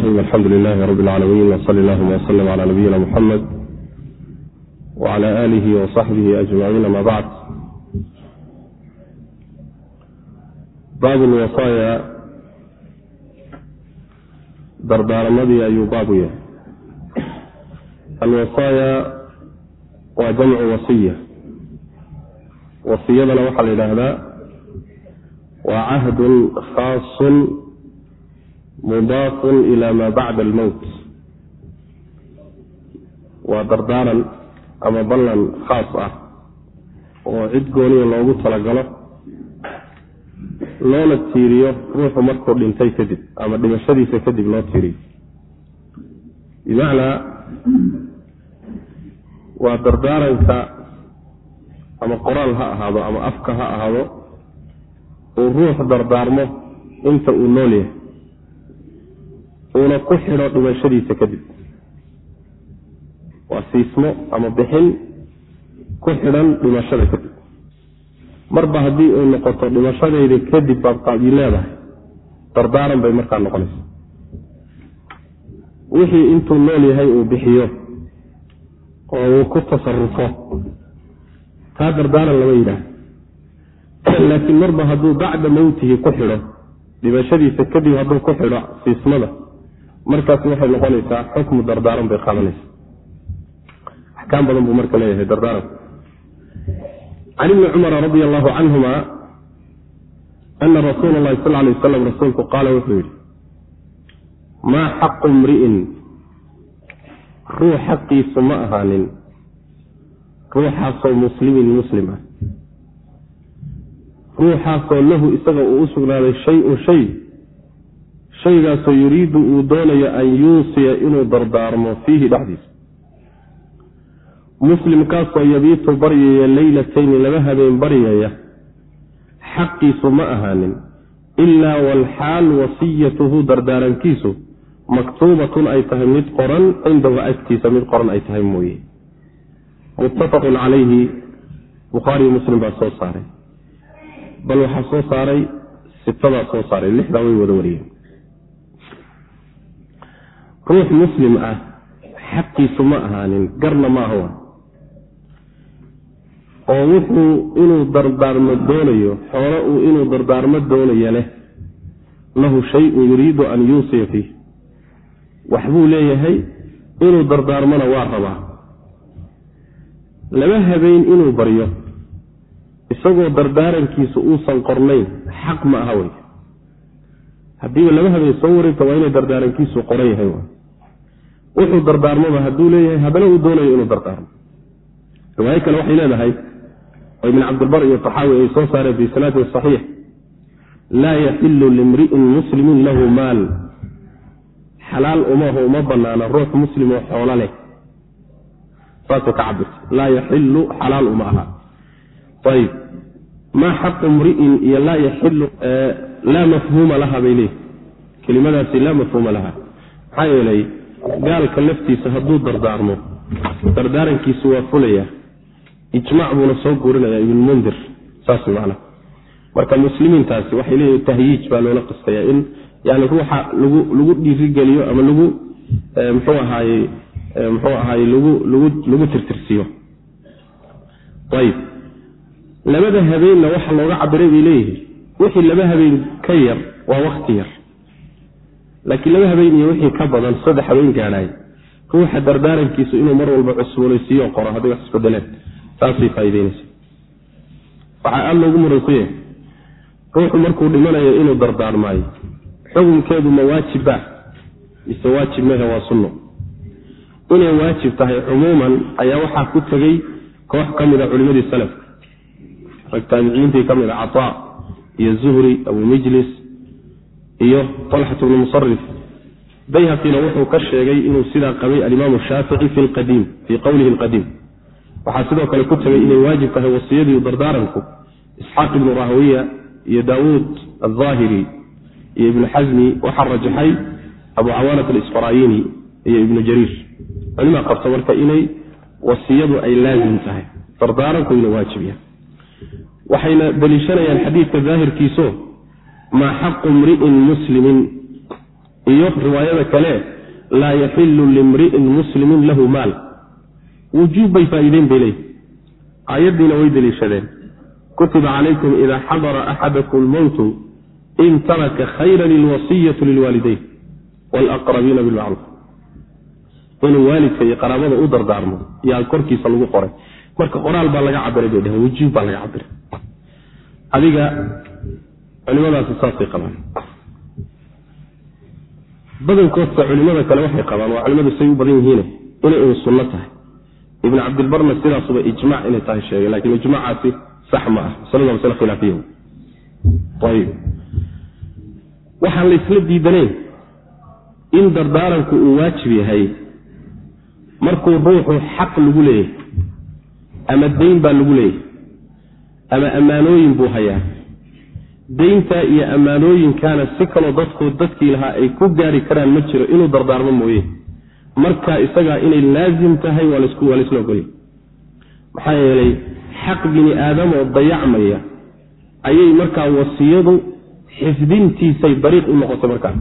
raxim alxamdu lilaahi rabi اlcaalamiin wsl allahuma wslm cla nabiyina muxamed wcla alihi wasaxbihi ajmaciin ama bacd baabu lwasaaya dardaaramadii ayuu baabu yahay alwasaaya waa jamcu wasiya wasiyadana waxaa la yidhaahdaa waa cahdun khaasun mudaafun ila maa bacda almowt waa dardaaran ama ballan khaas ah oo cid gooniya loogu talagalo loona tiiriyo ruuxu markuu dhintay kadib ama dhimashadiisa kadib loo tiiriyo. bimacnaa waa dardaaranka ama qoraal ha ahaado ama afka ha ahaado uu ruux dardaarmo inta uu nool yahay uuna ku xidho dhimashadiisa kadib. Waa siismo ama bixin ku xidhan dhimashada kadib. Marba haddii uu noqoto dhimashadayda kadib baad qaadi leedahay dardaaran bay markaa noqonaysa wixii intuu nool yahay uu bixiyo oo uu ku tasarufo taa dardaaran lama yidhaah laakiin marba hadduu bacda mowtihi ku xidho dhimashadiisa kadib hadduu ku xidho siismada markaas waxay noqonaysaa xukmu dardaaran bay qaadanaysa. Axkaam badan buu marka leeyahay dardaaranku can ibni cumara radi allahu canhuma ana rasuula allahi sal lay wasalam rasuulku qaala wuxuu yidhi maa xaqu mri'in ruux xaqiisu ma ahaanin. Ruuxaasoo muslimin muslim ah. Ruuxaasoo lahu isaga uu u sugnaaday shay-un shay shaygaasoo yuriidu uu doonayo an yuusiya inuu dardaarmo fiihi dhexdiisa. Muslimkaasoo yabiitu baryaya leylatayni laba habeen baryaya xaqiisu ma ahaanin. Ilaa walxaal wasiyatuhu dardaarankiisu maktuubatun ay tahay mid qoran cindahu agtiisa mid qoran ay tahay mooye. Muttafaqun calayhi bukhaariyo muslim baa soo saaray. Bal waxaa soo saaray sitadaa soo saaray lixdaa way wada wariyeen ruux muslim ah xaqiisu ma ahaanin garna ma aha. Oo wuxuu inuu dardaarmo doonayo xoolo uu inuu dardaarmo doonayo leh lahu shay-un yuriidu an yuusiya fiih. Waxbuu leeyahay inuu dardaarmona waa rabaa. Laba habeen inuu baryo isagoo dardaarankiisu uusan qornayn xaq ma aha wey haddiiba laba habeen soo wareegta waa inay dardaarankiisu qoran yahay wuxuu dardaarmoba hadduu leeyahay haddana uu doonayo inuu dardaarmo. Riwaayo kale waxay leedahay oo ibn cabdilbar iyo taxaawi ay soo saareen fi sanadin saxiix laa yaxilu limri'in muslimin lahu maal. Xalaal umaho uma banaana ruux muslim oo xoolo leh. Saasay ka cabirta laa yaxilu xalaal uma aha. Ayib maa xaqu mri'in iyo laa yaxilu laa mafhuuma laha bay leeyihi kelimadaasi laa mafhuuma laha. Maxaa yeelay gaalka laftiisa hadduu dardaarmo dardaarankiisu waa fulaya. Ijmac buuna soo guurinaya ibnmundir saas man marka muslimiintaasi waxay leeyihiin tahyiij baa loola qistaya in yani ruuxa lagu lagu dhiirigeliyo ama lagu mxuu ahaaye mxuu ahaaye lagu lagu lagu tirtirsiiyo. Ayib. Labada habeenna waxa looga cabiray bay leeyihiin wixii laba habeen ka yar waa wakti yar. Laakiin laba habeen iyo wixii ka badan saddex habeen gaadhaay ruuxa dardaarankiisu inuu mar walba cusboonaysiiyo qoro hadday wax isbedeleen taasay faa'ideynaysa waxaa aada loogu muransan yahay ruuxu markuu dhimanayo inuu dardaarmaayo xukunkeedu ma waajibba mise waajib mehe waa sunno. Inay waajib tahay cumuuman ayaa waxaa ku tegey koox ka mid a culimadii salafka rag taabiciintii ka mid a cataa iyo zuhri abu mijlis iyo talxat bnu musarif bayhaqina wuxuu ka sheegay inuu sidaa qabay alimaamu shaafici fi lqadiim fii qowlihi alqadiim. Waxaa sidoo kale ku tegay inay waajib tahay wasiyadii dardaaranku isxaaq ibnu rahwiya iyo daawuud alظaahiri iyo ibnu xasmi waxaa rajaxay abu cawaanat alisfaraayini iyo ibnu jariir. Culimaa qabta marka inay wasiyadu ay laazim tahay dardaaranku inuu waajib yahay waxayna deliishanayaan xadiidka daahirkiiso maa xaqu mri'in muslimin. Iyo riwaayada kale laa yaxilu limri'in muslimin lahu maal. Wujuub bay faa'iideen bay leeyihi aayaddiina way deliishadeen. Kutiba calaykum idaa xadara axadakum lmowtu in taraka khayran ilwasiyatu lilwaalidayn waalaqrabiina bilmacruuf inuu waalidka iyo qaraabada u dardaarmo yaa korkiisa lagu qoray marka qoraal baa laga cabiray bay dheheen wujuub baa laga cabiray adiga culimadaasi saasay qabaan. Badankoodta culimada kale waxay qabaan waa culimadu say u badan yihiin inay un sunno tahay. Ibn cabdilbarna sidaasuba ijmac inay tahay sheegay lakiin ijmacaasi sax ma ah. Masalada masle khilaafiya ayib. Waxaan la isla diidanayn in dardaaranku uu waajib yahay markuu ruuxu xaq lagu leeyahay ama dayn baa lagu leeyahay. Ama ammaanooyin buu hayaa. Daynta iyo ammaanooyinkaana si kaloo dadku dadkii lahaa ay ku gaari karaan ma jiro inuu dardaarmo mooye. Marka isagaa inay laazim tahay waa laysla ogolya maxaa yeelay xaq bini aadam oo dayacmaya ayay markaa wasiyadu xifdintiisay dariiq u noqotay markaa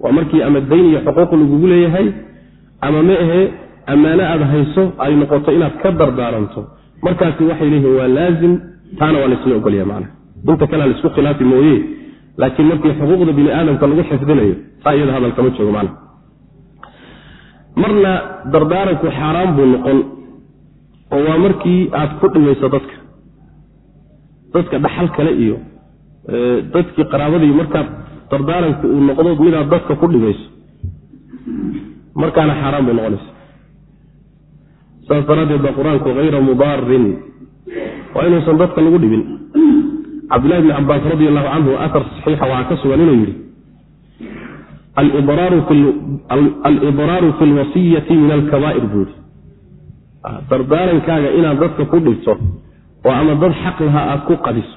waa markii ama dayn iyo xuquuq lagugu leeyahay ama ma ahe ammaano aada hayso ay noqoto inaad ka dardaaranto markaasi waxay leeyihiin waa laazim taana waa laysla ogolya macna inta kalea la isku khilaafi mooye laakiin markii xuquuqda bini aadamka lagu xifdinayo taa iyada hadal joogo macna marna dardaaranku xaaraan buu noqon oo waa markii aad ku dhimayso dadka. Dadka dhaxal kale iyo dadkii qaraabadii markaad dardaaranku uu noqdo midaad dadka ku dhimayso. Markaana xaaraan bay noqonaysa saas daraaddeed baa qur'aanku hayra mudaarin waa inuusan dadka lagu dhibin. Cabdillahi bni cabaas radi allahu canhu aar saxiixa waxaa ka sugan inuu yidhi alidraaru fi lwasiyati min alkabaa'ir buu yidhi. Dardaarankaaga inaad dadka ku dhigto oo ama dad xaq lahaa aad ku qadiso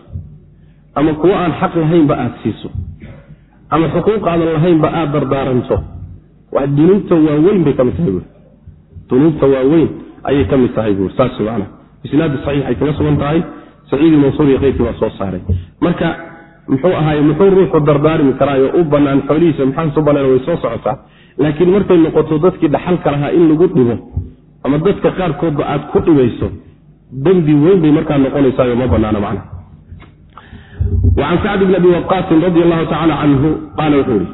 ama kuwo aan xaq lahaynba aad siiso ama xuquuq aadan lahaynba aad dardaaranto dunuubta waaweyn bay ka mid tahay dunuubta waaweyn ayay ka mid tahay buui saas macana isnaadi saxiix ay kaga sugan tahay. Saciidi mansuur iyo keyrkii baa soo saaray. Marka muxuu ahaay muxuu ruuxu dardaarmi karaayo u banaan xoolihiisa maxaas u banaan way soo socotaa. Laakiin markay noqoto dadkii dhaxalka lahaa in lagu dhibo ama dadka qaarkoodba aad ku dhibayso dembi weyn bay markaa noqonaysaayo ma banaana macna wacan sacd bn abi waqaasin radi allahu tacaala canhu qaala wuxuu ihi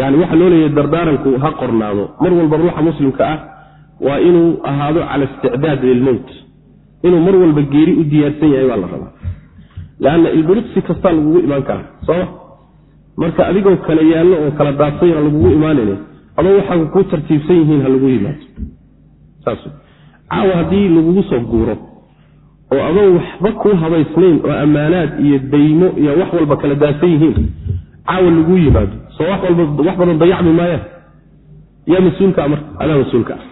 yani waxaa loo leeyahay dardaaranku ha qornaado. Mar walba ruuxa muslimka ah waa inuu ahaado cala isticdaad lilmowt. Inuu mar walba geeri u diyaarsan yahay baa la rabaa. Leanna ilbiriqsi kastaa lagugu imaan karaa sooma marka adigoo kale yaallo oo kala daadsanya lagugu imaanayne adoo waxaa ku tartiibsan yihiin ha lagu yimaado caawa haddii lagugu soo guuro oo adoo waxba kuu habaysnayn oo ammaanaad iyo daymo iyo wax walba kala daadsan yihiin caawa lagu yimaado. Soo wax walba wax badan dayacmi maayaan. Yaa mas'uulkaa marka? Adaa mas'uulka ah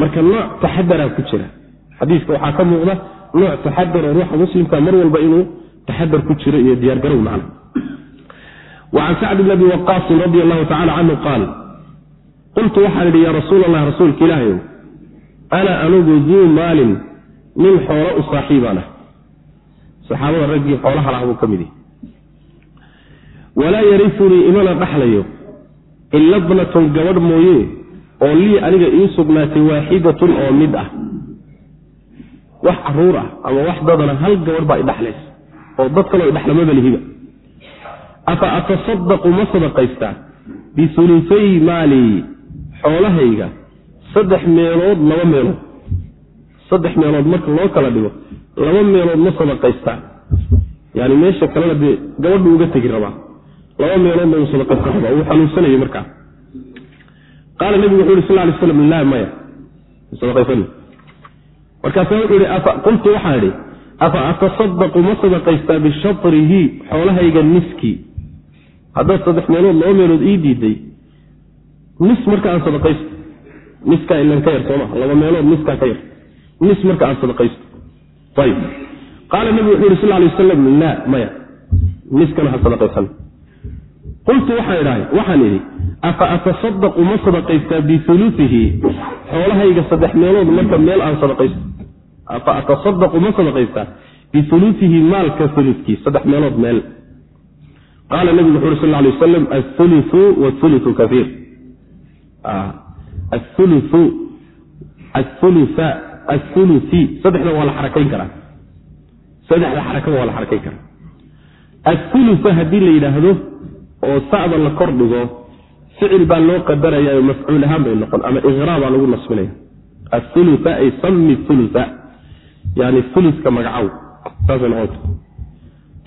marka nooc taxadaraa ku jira. Xadiiska waxaa ka muuqda nooc taxadaro ruuxa muslimka mar walba inuu taxadar ku jiro iyo diyaargarow macna. Wacan sacd bn abi waqaasin radi allahu tacala canhu qaal qultu waxaan idhi yaa rasuul allah rasuulka ilaahayow ana anugu duu maalin nin xoolo u saaxiibaan ah saxaabada raggii xoolaha laha buu ka mid yahy walaa yarifunii imana dhaxlayo ila bnatun gabadh mooye oo lii aniga ii sugnaatay waaxidatun oo mid ah. Wax carruur ah ama wax dadana hal gabadh baa idhaxlaysa oo dad kaloo idhaxlamaba lihiba afa atasadaqu ma sadaqaystaa? Biulufay maalii xoolahayga saddex meelood laba meelood. Saddex meelood marka loo kala dhigo laba meelood ma sadaqaystaa? Yani meesha kalena dee gabadhu uga tegi rabaa. Laba meeloodna uu sadaqaysta rabaa uu xanuunsanayay markaa qaala nebigu wuxu yhi sal lay slam la maya. Markaasa wuxuu ihi qultu waxaan idhi afa atasadaqu ma sadaqaystaa bishatrihi xoolahayga niskii haddaad saddex meelood laba meelood ii diiday nis marka aan sadaqaysto. Niskaa ilan ka yar sooma laba meelood niskaa ka yar. Nis marka aan sadaqaysto. Ayib qaala nebigu wuxuu yhi sal lay wasalam la maya. Niskana ha sadaqaysan. Qultu waxaan idhahay waxaan idhi afa atasadaqu ma sadaqaystaa biuluihi xoolahayga saddex meelood marka meel aan sadaqaysto. Afa atasadaqu ma sadaqaystaa biuluihi maalka ulukii saddex meelood meel. Qaala nabigu wuxu uri sal lay wasalam aulutu wuluu kaiir aulu ah, auluti saddexda waa la xarakayn karaa. Saddexda xarakada waa la xarakayn karaa. Aulufa haddii la yidhaahdo oo sa'da la kor dhigo ficil baa loo qadaraya mafcuul ahaan bay noqon ama iqraabaa lagu nasbinaya aulua ay sami ulua yani ulika magacaw saasay noqon karta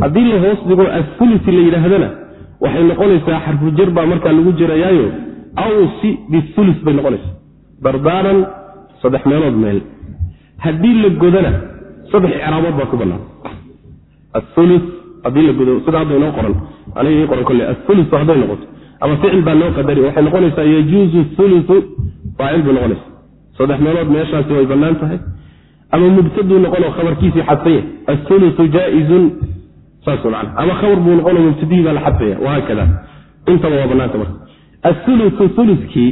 haddii la hoos dhigo athuluti la yidhaahdana waxay noqonaysaa xarfujar baa markaa lagu jirayaayo awsi bithulu bay noqonaysaa. Dardaaran saddex meelood meel. Haddii la godana saddex icraabood baa ku bannaan. Athulu haddii la godo sida hadda inoo qoran. Aniga ii qoran kolle athulutu hadday noqoto ama ficil baa loo qadari. Waxay noqonaysaa yajuuzu ulu faacil bay noqonaysa. Saddex meelood meeshaasi way bannaan tahay. Ama mubtaduu noqonoo khabarkiisii xadsan yahay aulu jaaizun. Saas man ama khabar buu noqonoo mubtadihii baa la xadfaya. Wahaakada intaba waa bannaanta marka. Aulusu ulukii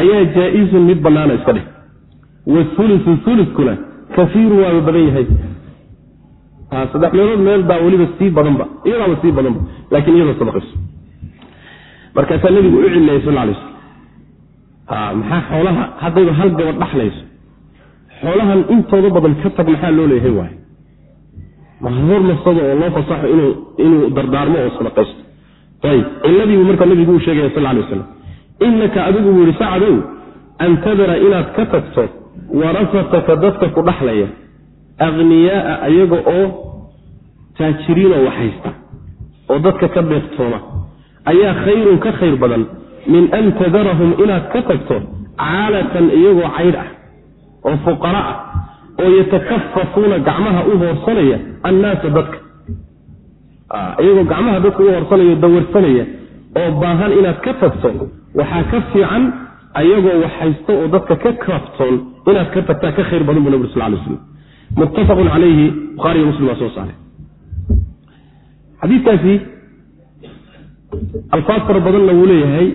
ayaa jaa-izun mid bannaana iska dheh. Waulusu ulukuna kaiiru waaba badan yahay. Saddex meelood meel baa weliba sii badanba. Iyadaaba sii badanba. Laakiin iyadoo sabaqayso markaasaa nabigu u cilayay sal lay slam maxaa xoolaha haddayba hal gabadh dhaxlayso? Xoolahan intooda badan ka tag maxaa loo leeyahay waay ma hormarsado oo loo fasaxo inuu dardaarmo oo sadaqaysto. Ayb ciladiibuu marka nabigu u sheegaya sal lay waslam inaka adigu buu yihi sacadow an tadara inaad ka tagto warasataka dadka ku dhaxlaya akhniyaaa ayaga oo taajiriinoo waxhaysta oo dadka ka deeqtooma ayaa khayrun ka khayr badan min an tadarahum inaad ka tagto caalatan iyagoo caydh ah oo fuqara ah oo yatakafafuuna gacmaha u hoorsanaya annaasa dadka. Iyagoo gacmaha dadka u hoorsanaya dawarsanaya oo baahan inaad ka tagto waxaa ka fiican ayagoo waxhaysto oo dadka ka kaaftoon inaad ka tagtaa ka khayr badan bu nabig sal lay slam muttafaqun calayhi buhaariyo muslim baa soo saaray alfaad fara badanna wuu leeyahay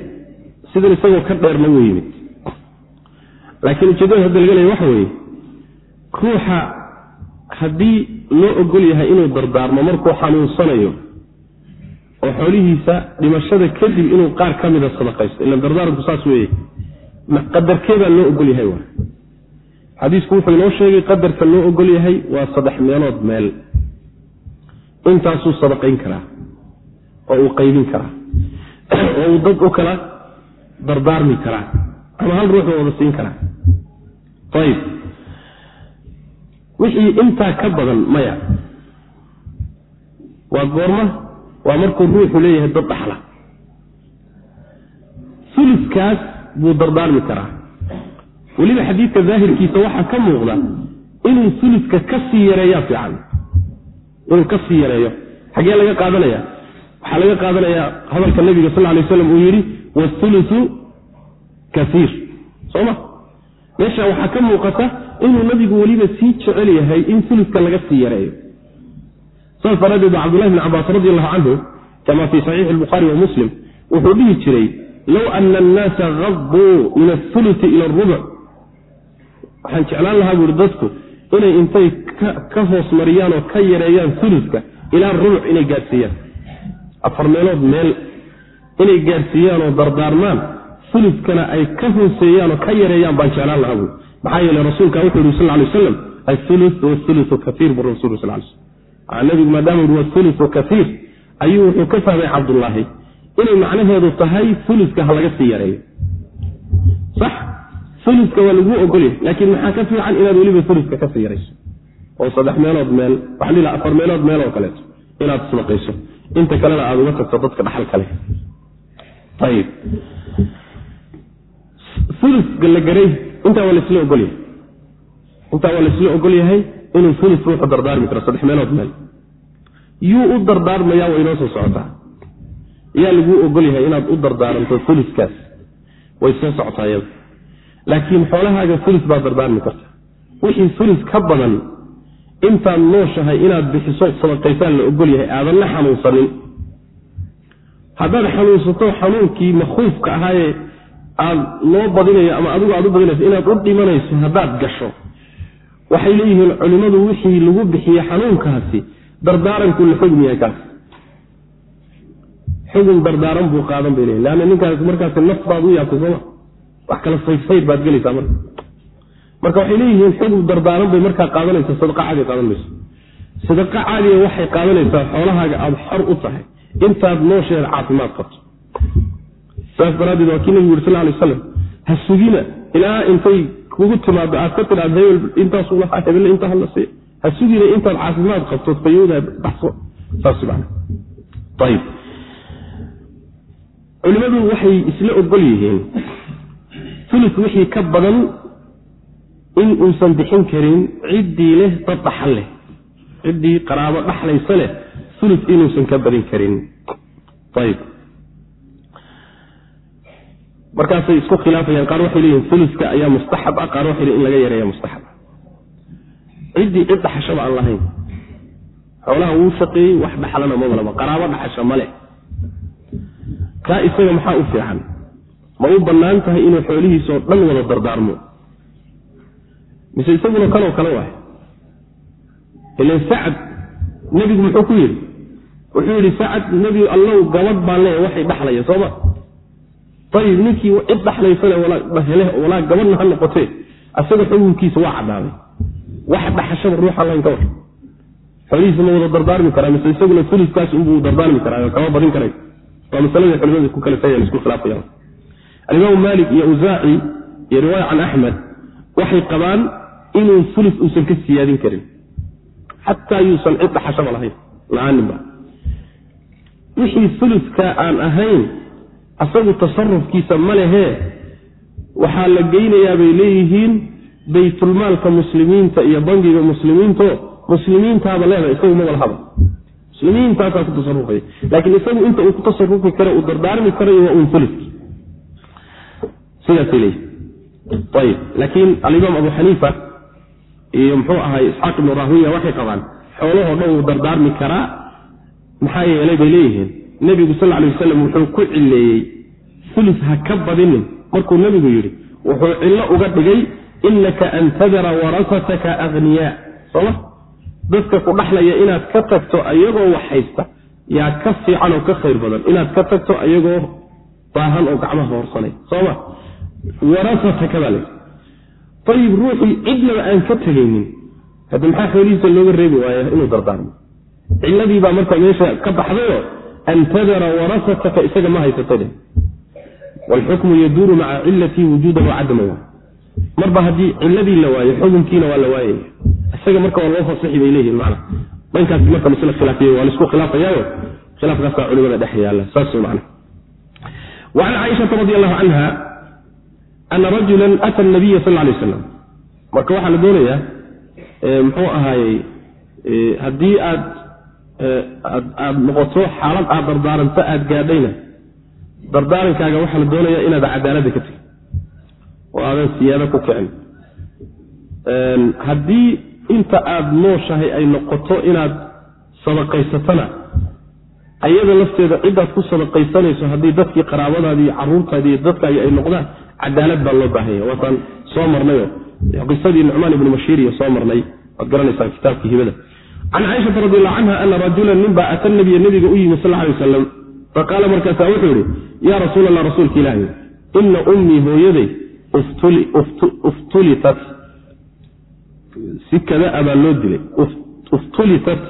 sidan isagoo ka dheerna wuu yimid. Laakiin ujeedada hadda laga leeya waxa weeye ruuxa haddii loo ogol yahay inuu dardaarmo markuu xanuunsanayo oo xoolihiisa dhimashada kadib inuu qaar ka mida sadaqaysto ila dardaaranku saas weeye qadarkeebaa loo ogol yahay wa xadiisku wuxuu inoo sheegay qadarka loo ogol yahay waa saddex meelood meel. Intaasuu sadaqayn karaa oo uu qaybin karaa oo uu dad u kala dardaarmi karaa ama hal ruux wada siin karaa. Ayib. Wixii intaa ka badan maya waa goorma waa markuu ruuxu leeyahay dad dhaxla. Uluskaas buu dardaarmi karaa. Weliba xadiidka daahirkiisa waxaa ka muuqda inuu uluska ka sii yareeyaa fiican. Inuu ka sii yareeyo. Xagee laga qaadanaya waxaa laga qaadanayaa hadalka nabiga sal lay aslam uu yidhi waulusu kaiir soma meesha waxaa ka muuqata inuu nabigu weliba sii jecel yahay in uluska laga sii yareeyo. Saas daraaddeed ba cabdullahi bn cabaas radi allahu canhu kama fii saxiixi albukhaari wa muslim wuxuu dhihi jiray low ana annaasa habuu min athuluti ila arubuc waxaan jeclaan lahaa buuhi dadku inay intay ka hoos mariyaan oo ka yareeyaan uluska ilaa rubuc inay gaadhsiiyaan afar meelood meel inay gaadhsiiyaan oo dardaarmaan uluskana ay ka hooseeyaan oo ka yareeyaan baan jeclaan lahaa buui maxaa yeele rasuulka wuxuu yihi sal lay aslam aulu waulusu kaiir buu rasul sal l nabigu maadaama ui waulusu kaiir ayuu wuxuu ka fahmay cabdullaahi inay macnaheedu tahay uluska ha laga sii yareeyo. Sax uluska waa laguu ogolyahay laakiin maxaa ka fiican inaad weliba uluska ka sii yarayso? Oo saddex meelood meel waxaa lila afar meelood meel oo kaleeto inaad sadaqayso inta kalena aada uga tagto dadka dhaxal kale ayib uluska la garay intaa waa laisla ogolyahay intaa waa laisla ogol yahay inuu ulus ruuxu dardaarmi karo saddex meelood meel. Yuu u dardaarmayaa way inoo soo socotaa. Yaa laguu ogol yahay inaad u dardaaranto uluskaas way soo socotaa iyada laakiin xoolahaaga ulus baad dardaarmi karta. Wixii ulus ka badan intaad nooshahay inaad bixiso sadaqaysaan la ogol yahay aadan la xanuunsanin. Haddaad xanuunsato xanuunkii makhuufka ahaayee aad loo badinayo ama adigu aad u badinayso inaad u dhimanayso haddaad gasho. Waxay leeyihiin culimmadu wixii lagu bixiye xanuunkaasi dardaaranku la xogmi yahay kaas. Xugun dardaaran buu qaadan bay leeyihiin leanna ninkaas markaasi naf baad u yaabtay sooma wax kala saysayd baad gelaysaa marka marka waxay leeyihiin xugun dardaaran bay markaa qaadanaysa sadaqa caadi qaadan mayso. Sadaqa caadiga waxay qaadanaysaa xoolahaaga aada xor u tahay intaad noosheeda caafimaad qabto. Saas daraaddeed waa kii nabigu yuri sal lay aslam ha sugina ilaa intay kugu timaado aad ka tidhaad hebel intaasuu lahaa hebelle intaa hala siiya ha sugina intaad caafimaad qabto fayowda baxso. Saas man ayib culimmadu waxay isla ogol yihiin fulus wixii ka badan in uusan bixin karin ciddii leh dad dhaxal leh ciddii qaraabo dhaxlaysa leh fulus inuusan ka badin karin. Ayib. Markaasay isku khilaafayaan qaar waxay leeyihiin fuluska ayaa mustaxab ah qaar waxay leeyiin in laga yareeya mustaxab ciddii cid dhaxashaba aan lahayn xoolaha wuu shaqeeyey wax dhaxlana mabalaba qaraabo dhaxasha male kaa isaga maxaa u fiican? Ma u bannaan tahay inuu xoolihiisoo dhan wada dardaarmo mise isaguna kanoo kale waay. Ilan sacad nebigu muxuu ku yidhi? Wuxuu yidhi sacad nebi allow gabadh baan leeya waxay dhaxlaya sooma ayib ninkii cid dhaxlaysale walaa gabadhna ha noqotee asaga xukunkiisa waa cadaaday. Wax dhaxashaba ruuxan lahayn ka war. Xoolihiisa ma wada dardaarmi karaa mise isaguna fuliskaas unbuu dardaarmi karaa kama badin karay. Waa masalada culimadu ku kala tagayan isku khilaafayaan alimaamu maalik iyo awsaaci iyo riwaaya can axmed waxay qabaan inuu fulis uusan ka siyaadin karin. Xataa yuusan cid dhaxashaba lahayn. La'aaninba wixii fuliska aan ahayn asagu tasarufkiisa ma lehee waxaa la geynayaa bay leeyihiin baytulmaalka muslimiinta iyo bangiga muslimiinto. Muslimiintaaba leeda isagu ma walhaba muslimiintaasaa ku tasarufaya laakiin isagu inta uu ku tasarufi karo uu dardaarmi karayo waa un fuliski sidaasay leeyihiin ayib laakiin alimaam abu xaniifa iyo muxuu ahay isxaaq ibnu rahwiya waxay qabaan xoolahoo dhan wuu dardaarmi karaa. Maxaa yeelay bay leeyihiin nebigu sal lay wasalam wuxuu ku cileeyey fulis ha ka badinin. Markuu nebigu yidhi wuxuu cillo uga dhigay inaka an tadara warasataka akhniyaa sooma dadka ku dhaxlaya inaad ka tagto ayagoo wax haysta yaa ka fiican oo ka khayr badan inaad ka tagto ayagoo baahan oo gacmaha horsanay. Sooma warasataka baa layidhi ayib ruuxii cidnaba aan ka tegaynin hadda maxaa xoolihiisa looga reebi waaya inuu dardaarmo cilladii baa marka meesha ka baxdayo an tadara warasataka isaga ma haysato de. Waalxukmu yaduuru maca cilatii wujuudan wacadaman marba haddii ciladii la waayo xukunkiina waa la waayaya isaga marka waa loo fasixi bay leeyihiin mana dhankaas marka masle khilaafiy waa la isku khilaafayaayo. Khilaafkaasaa culimada dhex yaalla saas man wacan caaishata radi allahu canha ana rajula ata nabiya sal lay aslam marka waxaa la doonayaa muxuu ahaayey haddii aad aad noqoto xaalad aad dardaaranto aada gaadhayna dardaarankaaga waxaa la doonayaa inaad cadaaladda ka tegin oo aadan siyaado ku kicin. Haddii inta aada nooshahay ay noqoto inaad sadaqaysatona ayada lafteeda ciddaad ku sadaqaysanayso haddii dadkii qaraabadaadii caruurtaadii iyo dadkaagi ay noqdaan cadaalad baa loo baahanya waataan soo marnayo. Qisadii nucmaan ibnu mashiir iyo soo marnay. Waad garanaysaan kitaabkii hibada. Can caaishata radi allahu canha ana rajulan ninbaa ata nabiya nabiga u yimi sal ly wasalam faqaala markaasaa wuxuu yihi yaa rasuul allah rasuulka ilaahi ina ummii hooyaday uftulitat si kada a baa loo dilay. Uftulitat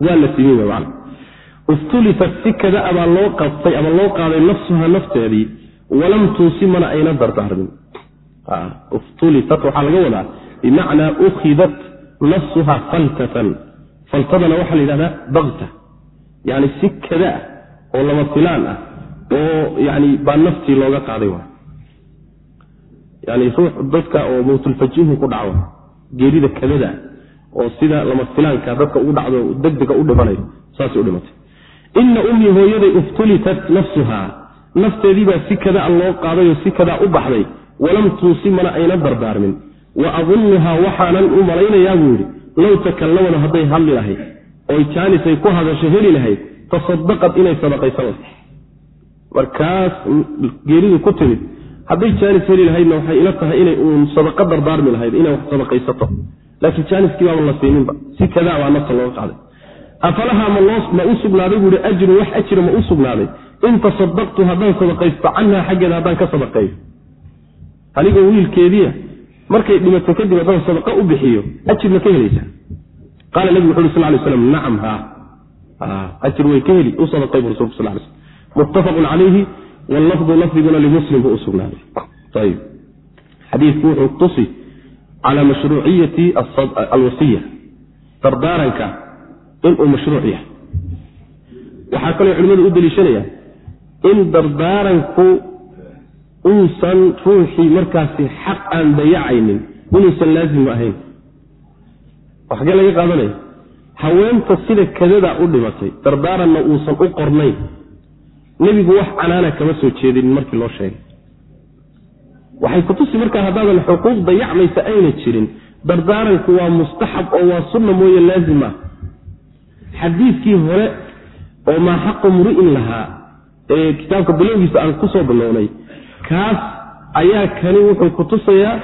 waa la simi man uftulitat si kada a baa loo qabtay ama loo qaaday nafsuha nafteedii walam tuusi mana ayna dardaarmin. Uftulitat waxaa laga wadaa bimacnaa ukhidat nafsuha faltatan. Faltadana waxaa la yidhahdaa bakta yani si kada ah oo lama filaan ah oo yani baa naftii looga qaaday wa yani ruux dadka oo mawtulfajihu ku dhaco geerida kadada oo sida lama filaanka dadka ugu dhacdo degdega u dhimanayo saasay u dhimatay. Ina ummii hooyaday uftulitat nafsuha nafteediibaa si kada a loo qaadayoo si kadaa u baxday walam tuusi mana ayna dardaarmin wa adunnuhaa waxaanan u malaynayaa buu yidhi low takallamana hadday hadli lahayd oy jaanisay ku hadasho heli lahayd tasadaqad inay sadaqaysan lahayd markaas geeridu ku timid hadday jaanis heli lahaydna waxay ila tahay inay uun sadaqa dardaarmi lahayd inay wax sadaqaysato. Laakiin jaaniskii baaba la siininba si kadaa nafta looga qaaday. Afalahaa ma u sugnaaday buui ajrun wax ajira ma u sugnaaday in tasadaqtu haddaan sadaqaysto canhaa xaggeeda haddaan ka sadaqeeyo anigoo wiilkeediia markay dhimato kadib haddaan sadaqa u bixiyo ajir ma ka helaysaa qaala nebigu wuxu uri sal lay slam nacam ha ajir way ka heli u sadaqay bu rasulku sal lay slm muttafaqun calayhi wallafdu lafdiguna limuslim buu u sugnaaday ayb xadiidku wuxuu tusi cala mashruuciyati alwasiya dardaaranka inuu mashruuc yahay waxaa kaloo culimmadu u deliishanayaan in dardaaranku uusan ruuxii markaasi xaq aan dayacaynin inuusan laazimu ahayn. Waxgee laga qaadanaya haweenta sida kadada u dhimatay dardaaranna uusan u qornayn. Nebigu wax canaana kama soo jeedinin markii loo sheegay. Waxay kutusi markaa haddaadan xuquuq dayacmaysa ayna jirin. Dardaaranku waa mustaxab oo waa sunna mooye laazim ah. Xadiidkii hore oo maa xaqu mri'in lahaa kitaabka bilowgiisa aan ku soo bilownay kaas ayaa kani wuxuu kutusayaa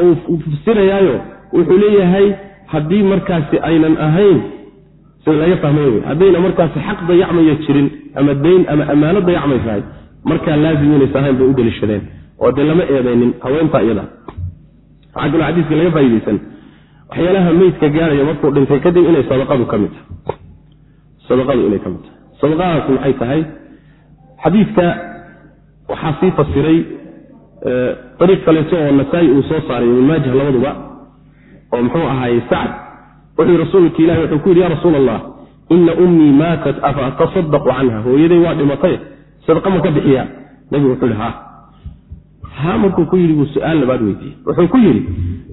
oo uu fasirayaayo wuxuu leeyahay haddii markaasi aynan ahayn sida laga fahmay haddayna markaasi xaq dayacmaya jirin ama dayn ama ammaano dayacmaysahay markaa laazim inaysa ahayn bay u deliishadeen oo dee lama eedaynin haweenta iyada. Waxaa xadiiska laga faa'idaysan waxyaalaha meydka gaaraya markuu dhintay kadib inay sadaqadu ka mid tahay. Sadaqadu inay ka mid tahay. Sadaqadaas maxay tahay xadiidka waxaa sii fasiray ariiq kaleeto oo nasaa-i uu soo saaray ibn maajah labaduba oo muxuu ahaayey sacd. Wuxuu rasuulka ilahi wuxuu ku yidhi ya rasuul allah ina ummii maatat afa atasadaqu canha? Hooyaday waa dhimatay sadaqa ma ka bixiyaa nebigu wuxuu yihi ha ha markuu ku yidhi buu su'aal labaad weydiiyey. Wuxuu ku yidhi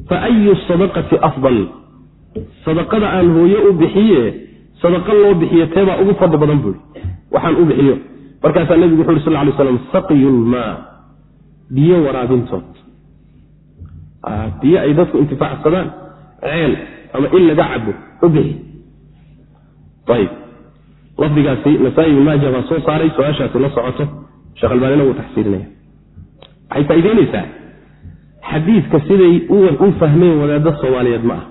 fa ayu sadaqati afdal? Sadaqada aan hooye u bixiye sadaqa loo bixiyo teebaa ugu fadli badan buui waxaan u bixiyo markaasaa nebigu wuxu uhi sal lay slam saqyu lmaa biyo waraabintood biyo ay dadku intifaacsadaan ceel ama in laga cabo u bixi. Ayb lafdigaasi nasaa-i ibn maaja baa soo saaray su'aashaasi la socoto. Sheekh albaanina wuu taxsiirinaya. Waxay faa'iideynaysaa xadiidka siday u fahmeen wadaadda soomaaliyeed ma ah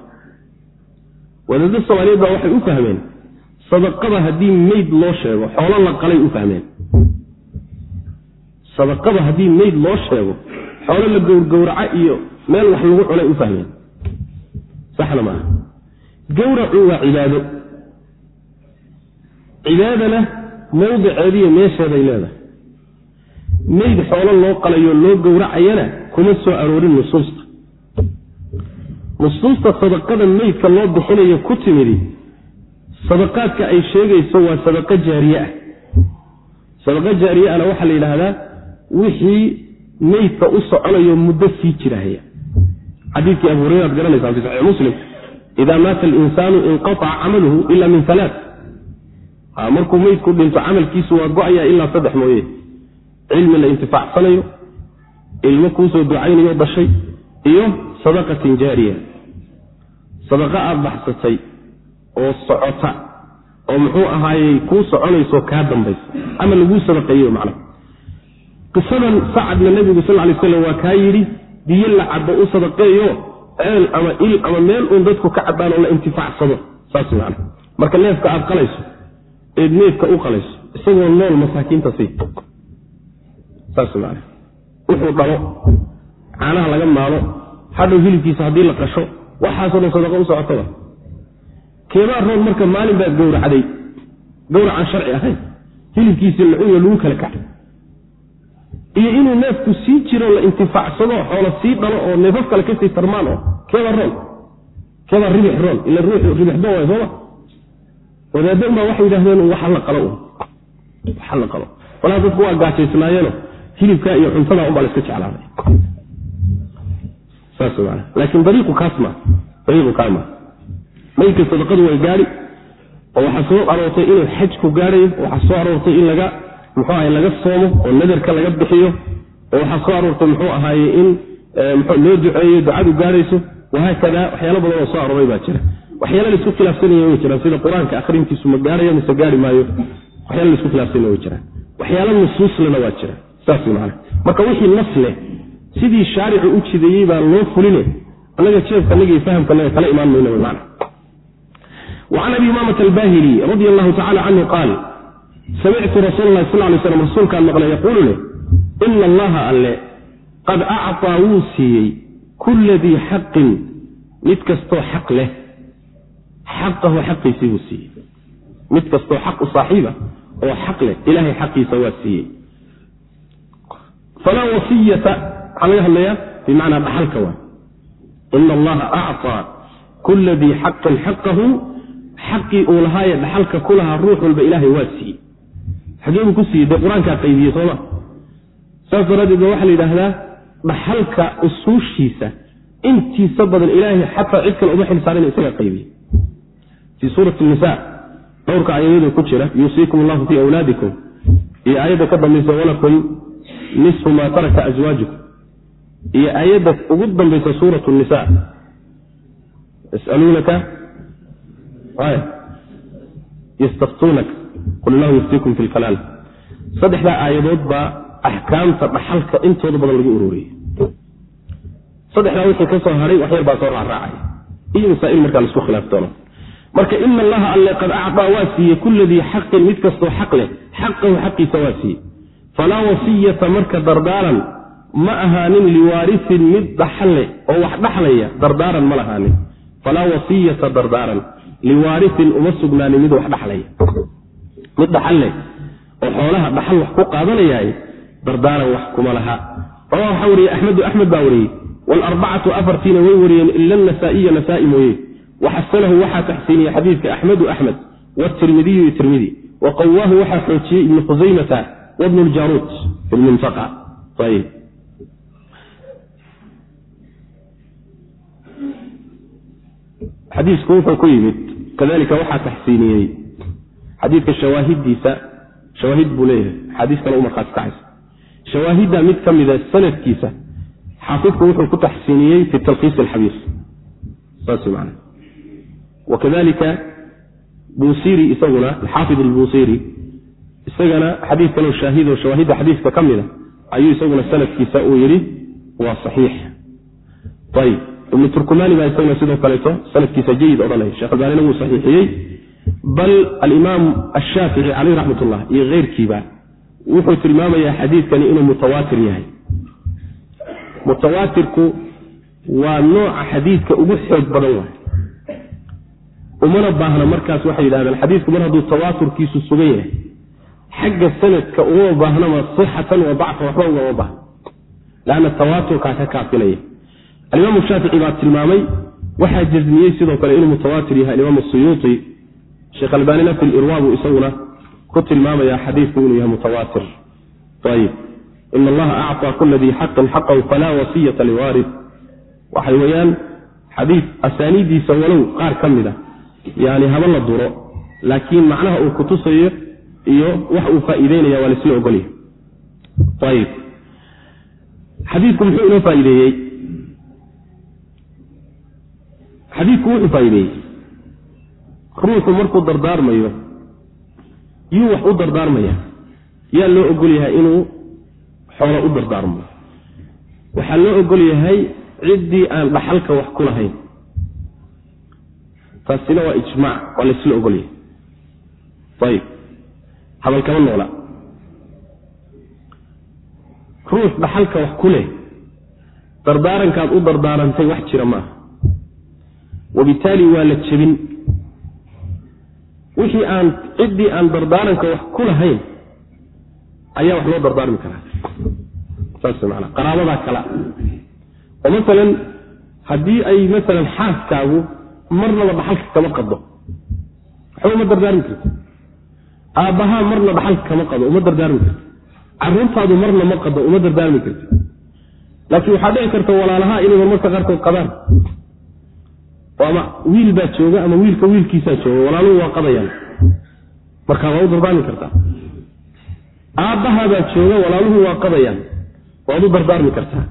wadaadda soomaaliyeed baa waxay u fahmeen sadaqada haddii meyd loo sheego xoolo la qalay u fahmeen sadaqada haddii meyd loo sheego xoolo la gowrgowraca iyo meel wax lagu cunay u fahmeen. Saxna maaha gowracu waa cibaado. Cibaadana mawdiceediiyo meesheeday leedahay. Meyd xoolo loo qalayo loo gowracayana kuma soo aroorin nusuusta. Nusuusta sadaqada meydka loo bixinayo ku timidi sadaqaadka ay sheegayso waa sadaqo jaariye ah sadaqo jaariye ana waxaa la yidhaahdaa wixii meydka u soconayo muddo sii jirahaya xadiidkii abu hureyra ad garanaysaan fi saxiix muslim ida maata alinsaanu inqaaca camaluhu ila min alaa markuu meydku dhinto camalkiisu waa go'aya ilaa saddex mooye. Cilmi la intifaacsanayo ilmo kuusoo ducaynayo dhashay iyo sadaqatin jaariya. Sadaqa aada baxsatay oo socota oo muxuu ahaayey kuu soconayso kaa dambaysa. Ama laguu sadaqeeyo macna qisadan sacadna nebigu sal lay slam waa kaa yidhi biyo la cabo u sadaqeeyo ceel ama il ama meel uun dadku ka cabaan oo la intifaacsado. Saas man marka neefka aad qalayso eed neefka u qalayso isagoo nool masaakiinta sii. Saas man wuxuu dhalo caanaha laga maalo hadhow hilibkiisa haddii la qasho waxaasoo dhan sadaqa u socotaba keebaa roon marka maalin baad gowracday. Gowracaan sharci ahayn. Hilibkiisii lacuyo lagu kala kacay iyo inuu neefku sii jiro la intifaacsado xoola sii dhalo oo neefaf kale ka sii tarmaan oo keebaa roon keebaa ribix roon ila ribixba waay sooma wadaadda unbaa waxay yidhahdeen waxa la qalo waxa la qalo. Walaa dadku waa gaajaysnaayeeno hilibkaa iyo cuntadaa unbaa la iska jeclaaday saas man laakiin dariiqu kaas maa dariiqu kaa maa maydka sadaqadu way gaadhi oo waxaa soo aroortay inuu xajku gaadhayo waxaa soo aroortay in laga muxuu ahay laga soomo oo nadarka laga bixiyo oo waxaa soo aroortay muxuu ahaaye in loo duceeyo ducadu gaadhayso wahaakada waxyaalo badan oo soo arooray baa jira. Waxyaala la isku khilaafsanaya way jiraan sida qur'aanka akhrintiisu ma gaadhayo mise gaari maayo waxyaala la isku khilaafsanaya way jiraan. Waxyaalo nusuuslena waa jira saas man marka wixii nas leh sidii shaaricu u jideeyey baa loo fuline annaga jeefkanaga iyo fahamkanaga kala imaan mayna man wacan abi umaamata albahili radi allahu tacala canhu qaal samictu rasuul lahi sal lay slam rasuulkaan maqlay yaquulu leh ina allaha alle qad acطaa wuu siiyey kulla dii xaqin mid kastoo xaq leh xaqahu xaqiisii buu siiyey mid kastoo xaq u saaxiiba oo xaq leh ilahay xaqiisa waa siiyey falaa wasiyata maxaa laga hadlayaa bimacnaa dhaxalka waa ina allaha acطaa kulla dii xaqin xaqahu xaqii uu lahaaye dhaxalka ku lahaa ruux walba ilaahay waa siiyey. Xagee buu ku siiyey dee qur'aankaa qaybiyey sooma saas daraaddeed ba waxaa la yidhaahdaa dhaxalka usuushiisa intiisa badan ilaahay xataa cid kale uma xilsaaran isagaa qaybiyey. Fii suurati nisa dhowrka aayadooda ku jira yuusiikum allahu fii awlaadikum. Iyo aayadda ka dambaysa walakum nisfu maa taraka aswaajukum iyo aayadda ugu dambaysa suuratu nisa yasaluunaka yastaftuunaka qul illahu yuftiikum fi lkalaal saddexdaa aayadood baa axkaamta dhaxalka intooda badan lagu ururiyey. Saddexdaa wixii ka haray wax baa soo raacraacay. Iyo masaa'il markaa la isku khilaaf doono. Marka ina allaha alle qad acdaa waa siiyey kulla dii xaqin mid kastoo xaq leh. Xaqahu xaqiisa waa siiyey. Falaa wasiyata marka dardaaran ma ahaanin liwaarisin mid dhaxale oo wax dhaxlaya. Dardaaran ma lahaanin. Falaa wasiyata dardaaran liwaarisin uma sugnaanin mid wax dhaxlaya mid dhaxal leh oo xoolaha dhaxal wax ku qaadanayaay dardaaran wax kuma laha. Rawa waxaa wariyey axmedu axmed baa wariyey waalarbacatu afartiina way wariyeen ila anasaa'iya nasaai mooye. Waxasanahu waxaa taxsiiniyey xadiidka axmedu axmed wtirmidiyu tirmidi wa qawaahu waxaa xoojiyey ibnu khusaymata wabnu ljaruut fi lmuntaqa ayb xadiisku wuxuu ku yimid kadalika waxaa taxsiiniyey xadiidka shawaahidiisa shawaahid buu leeyahay axaadiistana u markhaati kacaysa shawaahidda mid ka mida sanadkiisa xaafidku wuxuu ku taxsiiniyey fi talkiis alxabiis. Saas man wakadalika buusiri isaguna xaafid albusiri isagana xadiid kaloo shaahido shawaahidda xadiiska ka mida ayuu isaguna sanadkiisa uu yidhi waa saxiix. Ayb ibnu turkumani baa isaguna sidoo kaleeto sanadkiisa jayid odhanaya sheekh albaanina wuu saxiixiyey. Bal alimaam ashaafici caleyh raxmat ullah iyo keyrkiiba wuxuu tilmaamayaa xadiidkani inuu mutawaatir yahay. Mutawaatirku waa nooca xadiidka ugu xoog badan waay umana baahna markaas waxay yidhahdeen xadiidku mar hadduu tawaaturkiisu sugan yahay xagga sanadka uma baahnama sixatan wa dacfan waxba ugama baahna leanna tawaaturkaa ka kaafinaya alimaam shaafici baa tilmaamay waxaa jazmiyey sidoo kale inuu mutawaatir yahay alimaam suyuuti sheekh albaanina fi lirwa buu isaguna ku tilmaamaya xadiidku inuu yahay mutawaatir. Ayib ina allaha acطaa kula dii xaqin xaqahu falaa wasiyata liwaarid waxay weeyaan xadiid asaaniiddiisa walow qaar ka mid a yani haba la duro laakiin macnaha uu kutusayo iyo wax uu faa'iideynaya waa laisla ogolyahay. Ayib xadiidku muxuu inoo faa'iideeyey xadiidku wuxuu faa'iideeyey. Ruuxu markuu dardaarmayo yuu wax u dardaarmaya. Yaa loo ogol yahay inuu xoolo u dardaarmo. Waxaa loo ogol yahay ciddii aan dhaxalka wax ku lahayn. Taasina waa ijmaac waa laysla ogol yahay. Ayib. Hadal kama noola ruux dhaxalka wax ku leh dardaarankaad u dardaarantay wax jira ma aha wabitaali waa la jebin. Wixii aan ciddii aan dardaaranka wax ku lahayn ayaa wax loo dardaarmi karaa. Saas maanaa qaraabadaa kala oo masalan haddii ay masalan xaaskaagu marnaba dhaxalka kama qado. Waxba uma dardaarmi karti aabbahaa marna dhaxalka kama qado uma dardaarmi karti caruurtaadu marna ma qado uma dardaarmi karti laakiin waxaa dhici karta walaalahaa inay marmarka qaarkood qadaan ama wiil baa jooga ama wiilka wiilkiisaa jooga walaaluhu waa qadayaan markaa waa u dardaarmi kartaa. Aabbahabaa jooga walaaluhu waa qadayaan waad u dardaarmi kartaa.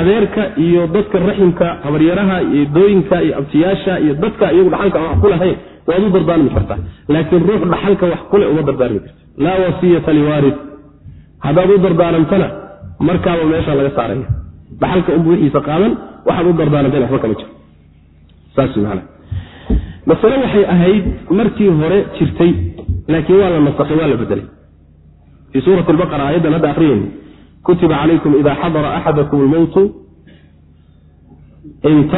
Adeerka iyo dadka raximka habaryaraha iyo dooyinka iyo abtiyaasha iyo dadka iyagu dhaxalka aan wax ku lahayn waad u dardaarmi kartaa. Laakiin ruux dhaxalka wax kule uma dardaarmi karta laa wasiyata liwaarid. Haddaad u dardaarantana markaaba meesha laga saaraya. Dhaxalka unbu wixiisa qaadan waxaad u dardaarantayna waxba kama man masale waxay ahayd markii hore jirtay laakiin waa la nasakhay waa la bedelay fii suurati albaqara aayaddan hadda akriyayna kutiba calaykum ida xadara axadakum almowtu in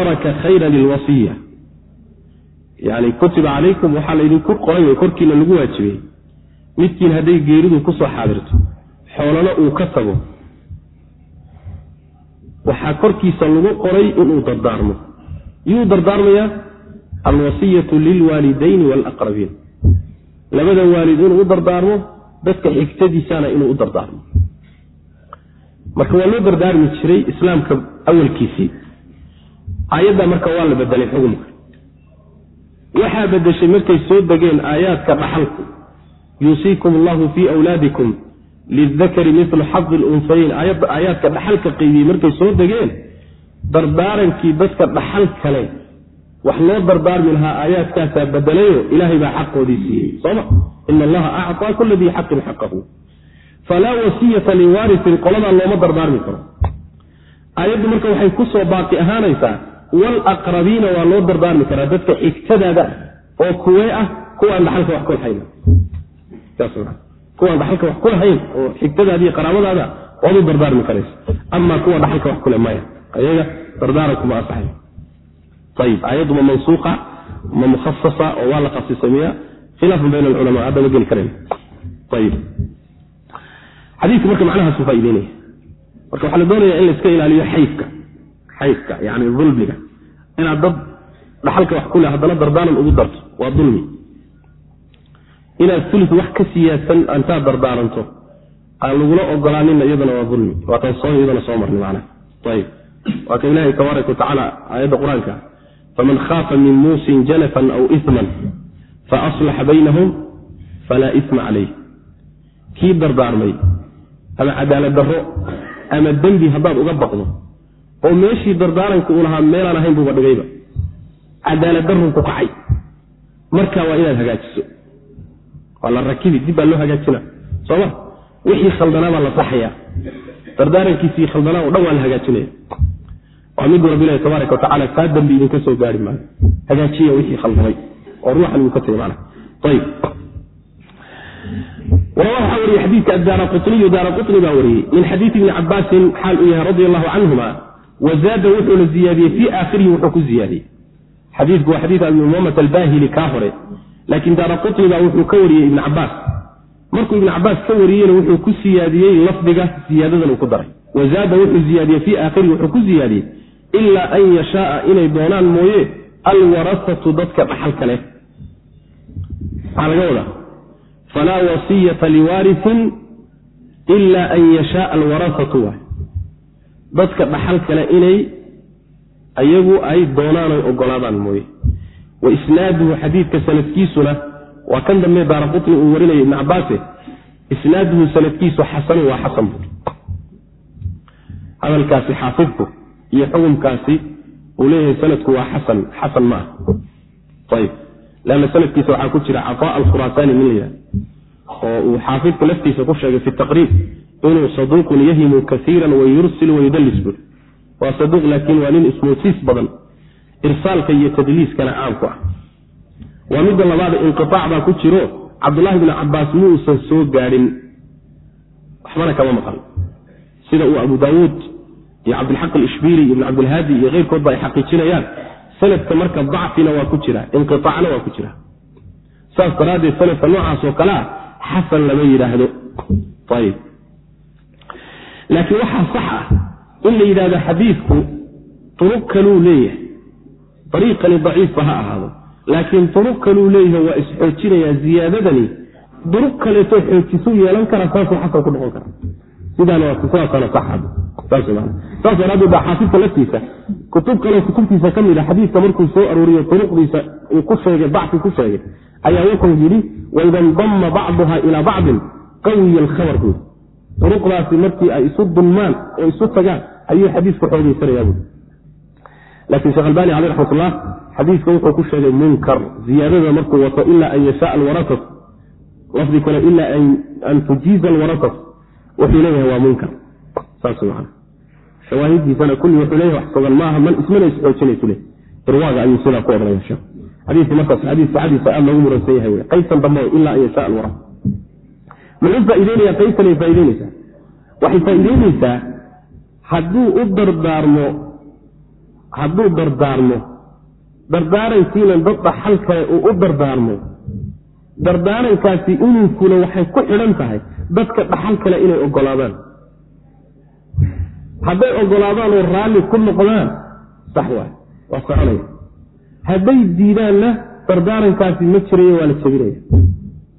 khayra lilwasiya. Yani kutiba calaykum waxaa laydinku qoray o korkiina lagu waajibiyey. Midkiin hadday geeridu ku soo xaadirto xoolana uu ka tago. Waxaa korkiisa lagu qoray inuu dardaarmo yuu dardaarmayaa alwasiyatu lilwaalidayni waalaqrabiin labada waalid inuu u dardaarmo dadka xigtadiisana inuu u dardaarmo. Marka waa loo dardaarmi jiray islaamka awalkiisii. Aayadda marka waa la bedelay xukumka waxaa bedeshay markay soo degeen aayaadka dhaxalku. Yuusiikum allahu fii wlaadikum lidakari milu xadi lunsayeyn aayaadka dhaxalka qeybiyey markay soo degeen dardaarankii dadka dhaxal kale wax loo dardaarmi lahaa aayaadkaasaa bedelayo. Ilaahay baa xaqoodii siiyey. Soma ina allaha acطaa kula dii xaqin xaqahu. Falaa wasiyata liwaarisin qoladaa looma dardaarmi karo. Aayaddu marka waxay ku soo baaqi ahaanaysaa walaqrabiina waa loo dardaarmi karaa dadka xigtadaada oo kuwee ah kuwaan dhaxalka wax kulahayn kuwaan dhaxalka wax kulahayn oo xigtadaadi qaraabadaada waad dardaarmi karaysa amaa kuwa dhaxalka wax kule maya ayaga dardaaranku asaxay. Ayib aayaddu ma mansuuqa ma mukhasasa oo waa la khasisay miya khilaafun bayna alculamaa hadda ma geli karayn ayib xadiidku marka macnahaasu faa'ideynaya marka waxaa la doonaya in la ilaaliyo xaydka. Xaydka yani dulmiga. Inaad dad dhaxalka wax ku haddana dardaaran ugu darto. Waa dulmi. Inaad sulus wax ka siyaadsan intaad dardaaranto. Aan lagula ogolaaninna iyadana waa dulmi. Waataan soo iyadana soo marnay macnaha. Ayib waa ka ilaahay tabaaraka watacaala aayadda qur'aanka. Faman khaafa min muusin janafan aw isman faaslaxa baynahum falaa isma calayh. Kii dardaarmay ama cadaalad darro ama dembi haddaad uga baqdo oo meeshii dardaaranka uu lahaa meelaan ahayn buuba dhigayba cadaalad darruu ku kacay. Markaa waa inaad hagaajiso. Waa la rakibi dib baa loo hagaajina sooma wixii khaldanaa baa la saxaya dardaarankiisii khaldanaa o dhan waa la hagaajinaya waa miduu rabbi ilahi tabaaraka watacala kaa dambi idinka soo gaari maayo. Hagaajiya wixii khaldamay oo ruuxan uu ka tegay ayib warawa waxaa wariyey xadiidka addaara qutniyu daara qutni baa wariyey. Min xadiidi ibni cabaasin xaal uu yahay radi allahu canhuma wazaada wuxuuna ziyaadiyey fii aakhirihi wuxuu ku ziyaadiyey. Xadiidku waa xadiid abi umamat albahili kaa hore laakiin daara qutni baa wuxuu ka wariyey ibni cabaas markuu ibni cabaas ka wariyeyna wuxuu ku siyaadiyey lafdiga ziyaadadan uu ku daray. Wazaada wuxuu ziyaadiyey fii aakhirihi wuxuu ku ziyaadiyey ilaa an yashaaa inay doonaan mooye alwarasatu dadka dhaxalka leh. Maxaa laga wadaa falaa wasiyata liwaarisin ila an yashaaa alwarasatu waay. Dadka dhaxal kale inay ayagu ay doonaan oy ogolaadaan mooye. Wa isnaaduhu xadiidka sanadkiisuna waa kan dambe daara qutni uu warinaya ibn cabaase isnaaduhu sanadkiisu xasanu waa xasan. Buur hadalkaasi xaafidku iyo xukumkaasi uu leeyahay sanadku waa xasan xasan ma ah. Ayib. Leanna sanadkiisa waxaa ku jira cataa alkhuraasaani min la yidhahda oo uu xaafidku laftiisa ku sheegay fi taqriib inuu saduuqun yahimu kaiiran wayursil wayudallis bur waa saduuq laakiin waa nin ismoosiis badan irsaalka iyo tadliiskana caamku ah. Waa midda labaada inqiaac baa ku jiro. Cabdulahi bni cabaas muusan soo gaadhin. Waxbana kama maqan. Sida uu abu daawuud iyo cabdilxaq alishbiiri iyo ibn cabdilhaadi iyo keyrkoodba ay xaqiijinayaan. Sanadka marka dacfina waa ku jira inqiaacna waa ku jira. Saas daraaddeed sanadka noocaas oo kale ah xasan lama yidhaahdo. Ayib laakiin waxaa sax ah in la yidhahdo xadiidku turuq kaluu leeyahay. Ariiqani daciifba ha ahaado. Laakiin duruq kaluu leeyahay waa isxoojinayaa ziyaadadani. Duruq kaleeto xoojisuu yeelan kara saasuu xasan ku noqon kara. Sidaasidaasana sax saas daraadeed baa xaafidka laftiisa kutub kaleo kutubtiisa ka mid a xadiidka markuu soo arooriyo duruqdiisa uu ku sheegay dacfi ku sheegay ayaa wuxuu yidhi waida ndama bacduha ilaa bacdin qawiya alkhabar. Buui duruqdaasi markii ay isu dulmaan oo isu tagaan ayuu xadiisku xoogeysanayaa buui laakiin sheekh albani caleyh raxmatullah xadiiska wuxuu ku sheegay munkar ziyaadada markuu wato ilaa an yashaa alwarasat lafdi kale ilaa an tujiiza alwarasat wuxuu leeyahay waa munkar. Saas man shawaahidiisana kulli wuxuu leeyahay wax sugan maaha man ismana isxoojinaysu le irwaaga ayuu sidaa ku odhanaya xadiiskii markaas xadiis saxadiisa aad loogu muransan yahay wey qaybtan dambe ilaa an yashaa alwara muxuu faa'ideynaya qaybtan ay faa'ideynaysaa waxay faa'ideynaysaa hadduu u dardaarmo hadduu dardaarmo dardaarankiina dad dhaxal kale uu u dardaarmo dardaarankaasi inuu fulo waxay ku xidhan tahay dadka dhaxal kale inay ogolaadaan hadday ogolaadaan oo raalli ku noqdaan sax waay. Waa soconaya hadday diidaanna dardaarankaasi ma jirayo waa la jebinaya.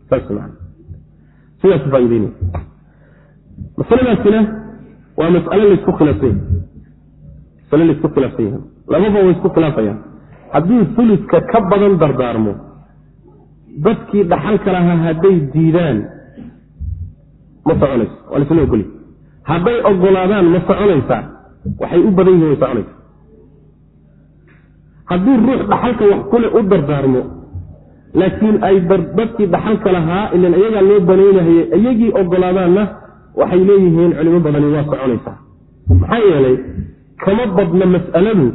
Saas man sidaasu faa'ideynaya masaladaasina waa mas'ale laysku khilaafsan yahay. Masale laysku khilaafsan yahay. Lababa way isku khilaafayaan. Haddii uluska ka badan dardaarmo dadkii dhaxalka lahaa hadday diidaan ma soconayso. Waa laisla ogolya hadday ogolaadaan ma soconaysaa? Waxay u badan yihiin way soconaysa haddii ruux dhaxalka wax kule u dardaarmo laakiin ay dadkii dhaxalka lahaa ilan iyagaa loo banaynahaye iyagii ogolaadaanna waxay leeyihiin culimo badani waa soconaysaa. Maxaa yeelay kama badna mas'aladu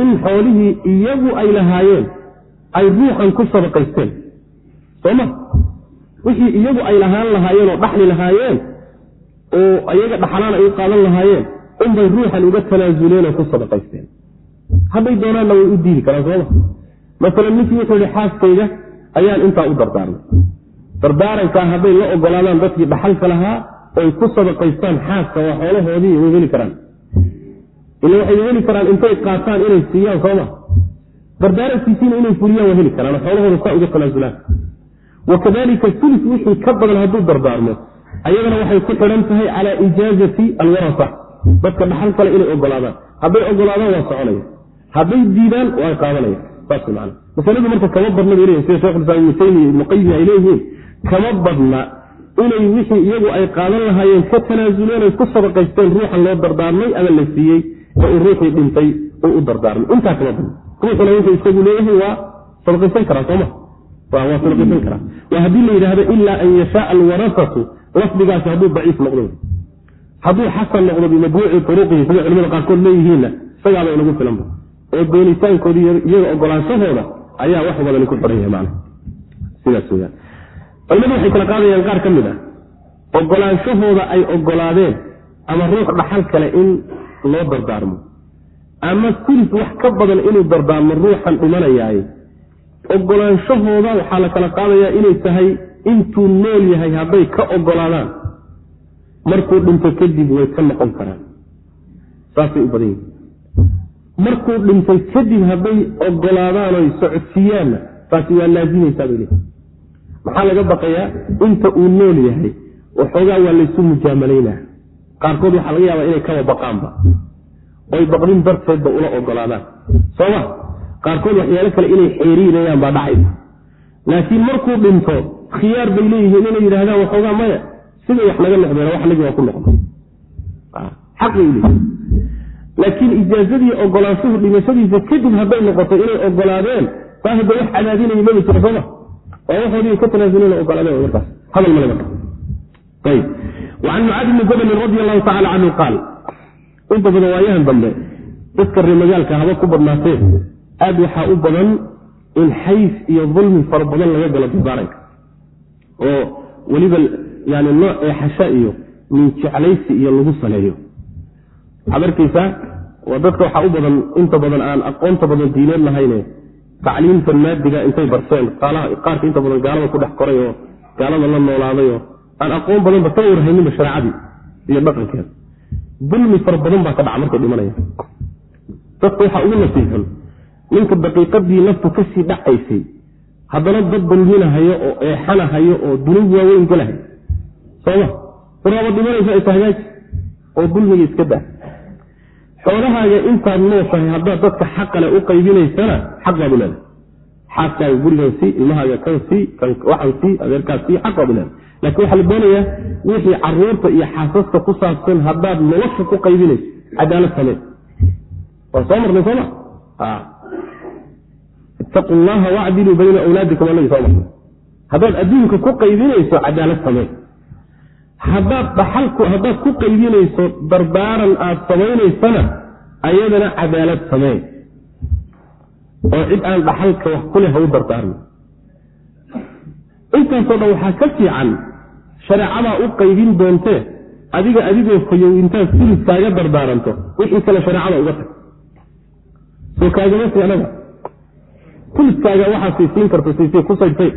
in xoolihii iyagu ay lahaayeen ay ruuxan ku sadaqaysteen sooma wixii iyagu ay lahaan lahaayeen oo dhaxli lahaayeen oo iyaga dhaxlaan ay u qaadan lahaayeen unbay ruuxan uga tanaasuleen oo ku sadaqaysteen. Hadday doonaanna way u diidi karaan sooma masalan ninkii wuxuu yihi xaaskayga ayaan intaa u dardaarnay. Dardaarankaa hadday la ogolaadaan dadkii dhaxalka lahaa oy ku sadaqaystaan xaaska waa xoolahoodii way heli karaan. Ila waxay heli karaan intay qaataan inay siiyaan sooma dardaarankiisiina inay fuliyaan waa heli karaan xoolahooda saa uga tanaasulaan wakadalika sulus wixii ka badan hadduu dardaarmo ayadana waxay ku xidhan tahay calaa ijaazati alwarasa dadka dhaxal kale inay ogolaadaan. Hadday ogolaadaan waa soconaya hadday diidaan waa qaadanaya saas man masaladu marka kama badna bay leeyihiin sida shekhulislaam ibnu taymiya ibnu qayim ay leeyihiin kama badna inay wixii iyagu ay qaadan lahaayeen ka tanaasuleen ay ku sadaqaysteen ruuxan loo dardaarmay ama la siiyey ee uu ruuxii dhintay uu u dardaarmay. Intaa kama badna. Ruuxuna wuxuu isagu leeyahay waa sadaqaysan karaa sooma waa sadaqaysan karaa. Waa haddii la yidhaahdo ilaa an yashaaa alwarasatu lafdigaasi hadduu daciif noqdo. Hadduu xasan noqdo bimajmuuci turuqihi sida culimada qaarkood leeyihiinna isagaaba inagu filanba. Oo doonitaankoodi iyaga ogolaanshahooda ayaa wax badani ku xidhan yahay macna sidaas weyaan culimadu waxay kala qaadayaan qaar ka mid ah. Ogolaanshahooda ay ogolaadeen ama ruux dhaxal kale in loo dardaarmo. Ama sulis wax ka badan inuu dardaarmo ruuxan dhimanayaaye ogolaanshahooda waxaa la kala qaadayaa inay tahay intuu nool yahay hadday ka ogolaadaan markuu dhinto kadib way ka noqon karaan. Saasay u badan yihiin markuu dhintay kadib hadday ogolaadaan oy socodsiiyaanna taasi waa laazimaysaa bay leehi maxaa laga baqayaa? Inta uu nool yahay waxoogaa waa laysu mujaamalaynaa. Qaarkood waxaa laga yaabaa inay kaba baqaanba. Oy baqdin darteedba ula ogolaadaan. Sooma qaarkood waxyaalo kale inay xeeriinayaan baa dhacaysa laakiin markuu dhinto khiyaar bay leeyihiin inay yidhahdaan waxoogaa maya. Siday wax naga noqdeen wax nagi waa ku noqda xaq bay uleeyihin laakiin ijaazadii ogolaanshuhu dhimashadiisa kadib hadday noqoto inay ogolaadeen taa hadda wax cadaadinaya maba jira sooma. Waa waxoodii ka tanaasulen ogolaadeen markaas. Hadal male marka ayb wacan mucaad bni jabalin radi allahu tacala canhu qaal inta badan waayahan dambe dadka reemagaalka haba ku badnaatee. Aad waxaa u badan in xays iyo dulmi fara badan laga galo dardaaranka oo weliba yani nooc eexasha iyo min jeclaysi iyo lagu saleeyo. Waxaad arkaysaa waa dadka waxaa u badan inta badan aan aqoonta badan diineed lahayne tacliimta maadiga intay barteen qaarka inta badan gaalada ku dhex koray oo gaalada la noolaaday oo aan aqoon badanba ka warhayninba shareecadii iyo dhaqankeeda. Dulmi fara badan baa ka dhaca markay dhimanaya dadka waxaa ugu nasiixun ninka daqiiqadii naftu ka sii dhacaysay haddana dad dulminahayo oo eexanahayo oo dunub waaweyn galahay sooma waraaba dhimanaysa isa hagaaji oo dulmiga iska daa. Xoolahaaga intaad nooshahay haddaad dadka xaqale u qaybinaysana xaq baad u leedahay. Xaaskaaga gurigan sii ilmahaaga kan sii waxan sii adeerkaas sii xaq baad u leedahay. Laakiin waxaa la doonayaa wixii carruurta iyo xaasaska ku saabsan haddaad nolosha ku qaybinayso cadaalad samee waa soo marnay sooma ittaqu llaha wacdiluu bayna awlaadikum anagi soo marnay haddaad adduunka ku qaybinayso cadaalad samee haddaad dhaxalku haddaad ku qaybinayso dardaaran aad samaynaysana ayadana cadaalad samee oo cid aan dhaxalka wax ku leh ha u dardaarmi intaasoo dhan waxaa ka fiican shareecadaa u qaybin doontee adiga adigoo fayow intaad suluskaaga dardaaranto wixii kale shareecada uga tag. Soo kaagama fiicnaba suluskaaga waxaa siisiin karta siisay ku saydtay.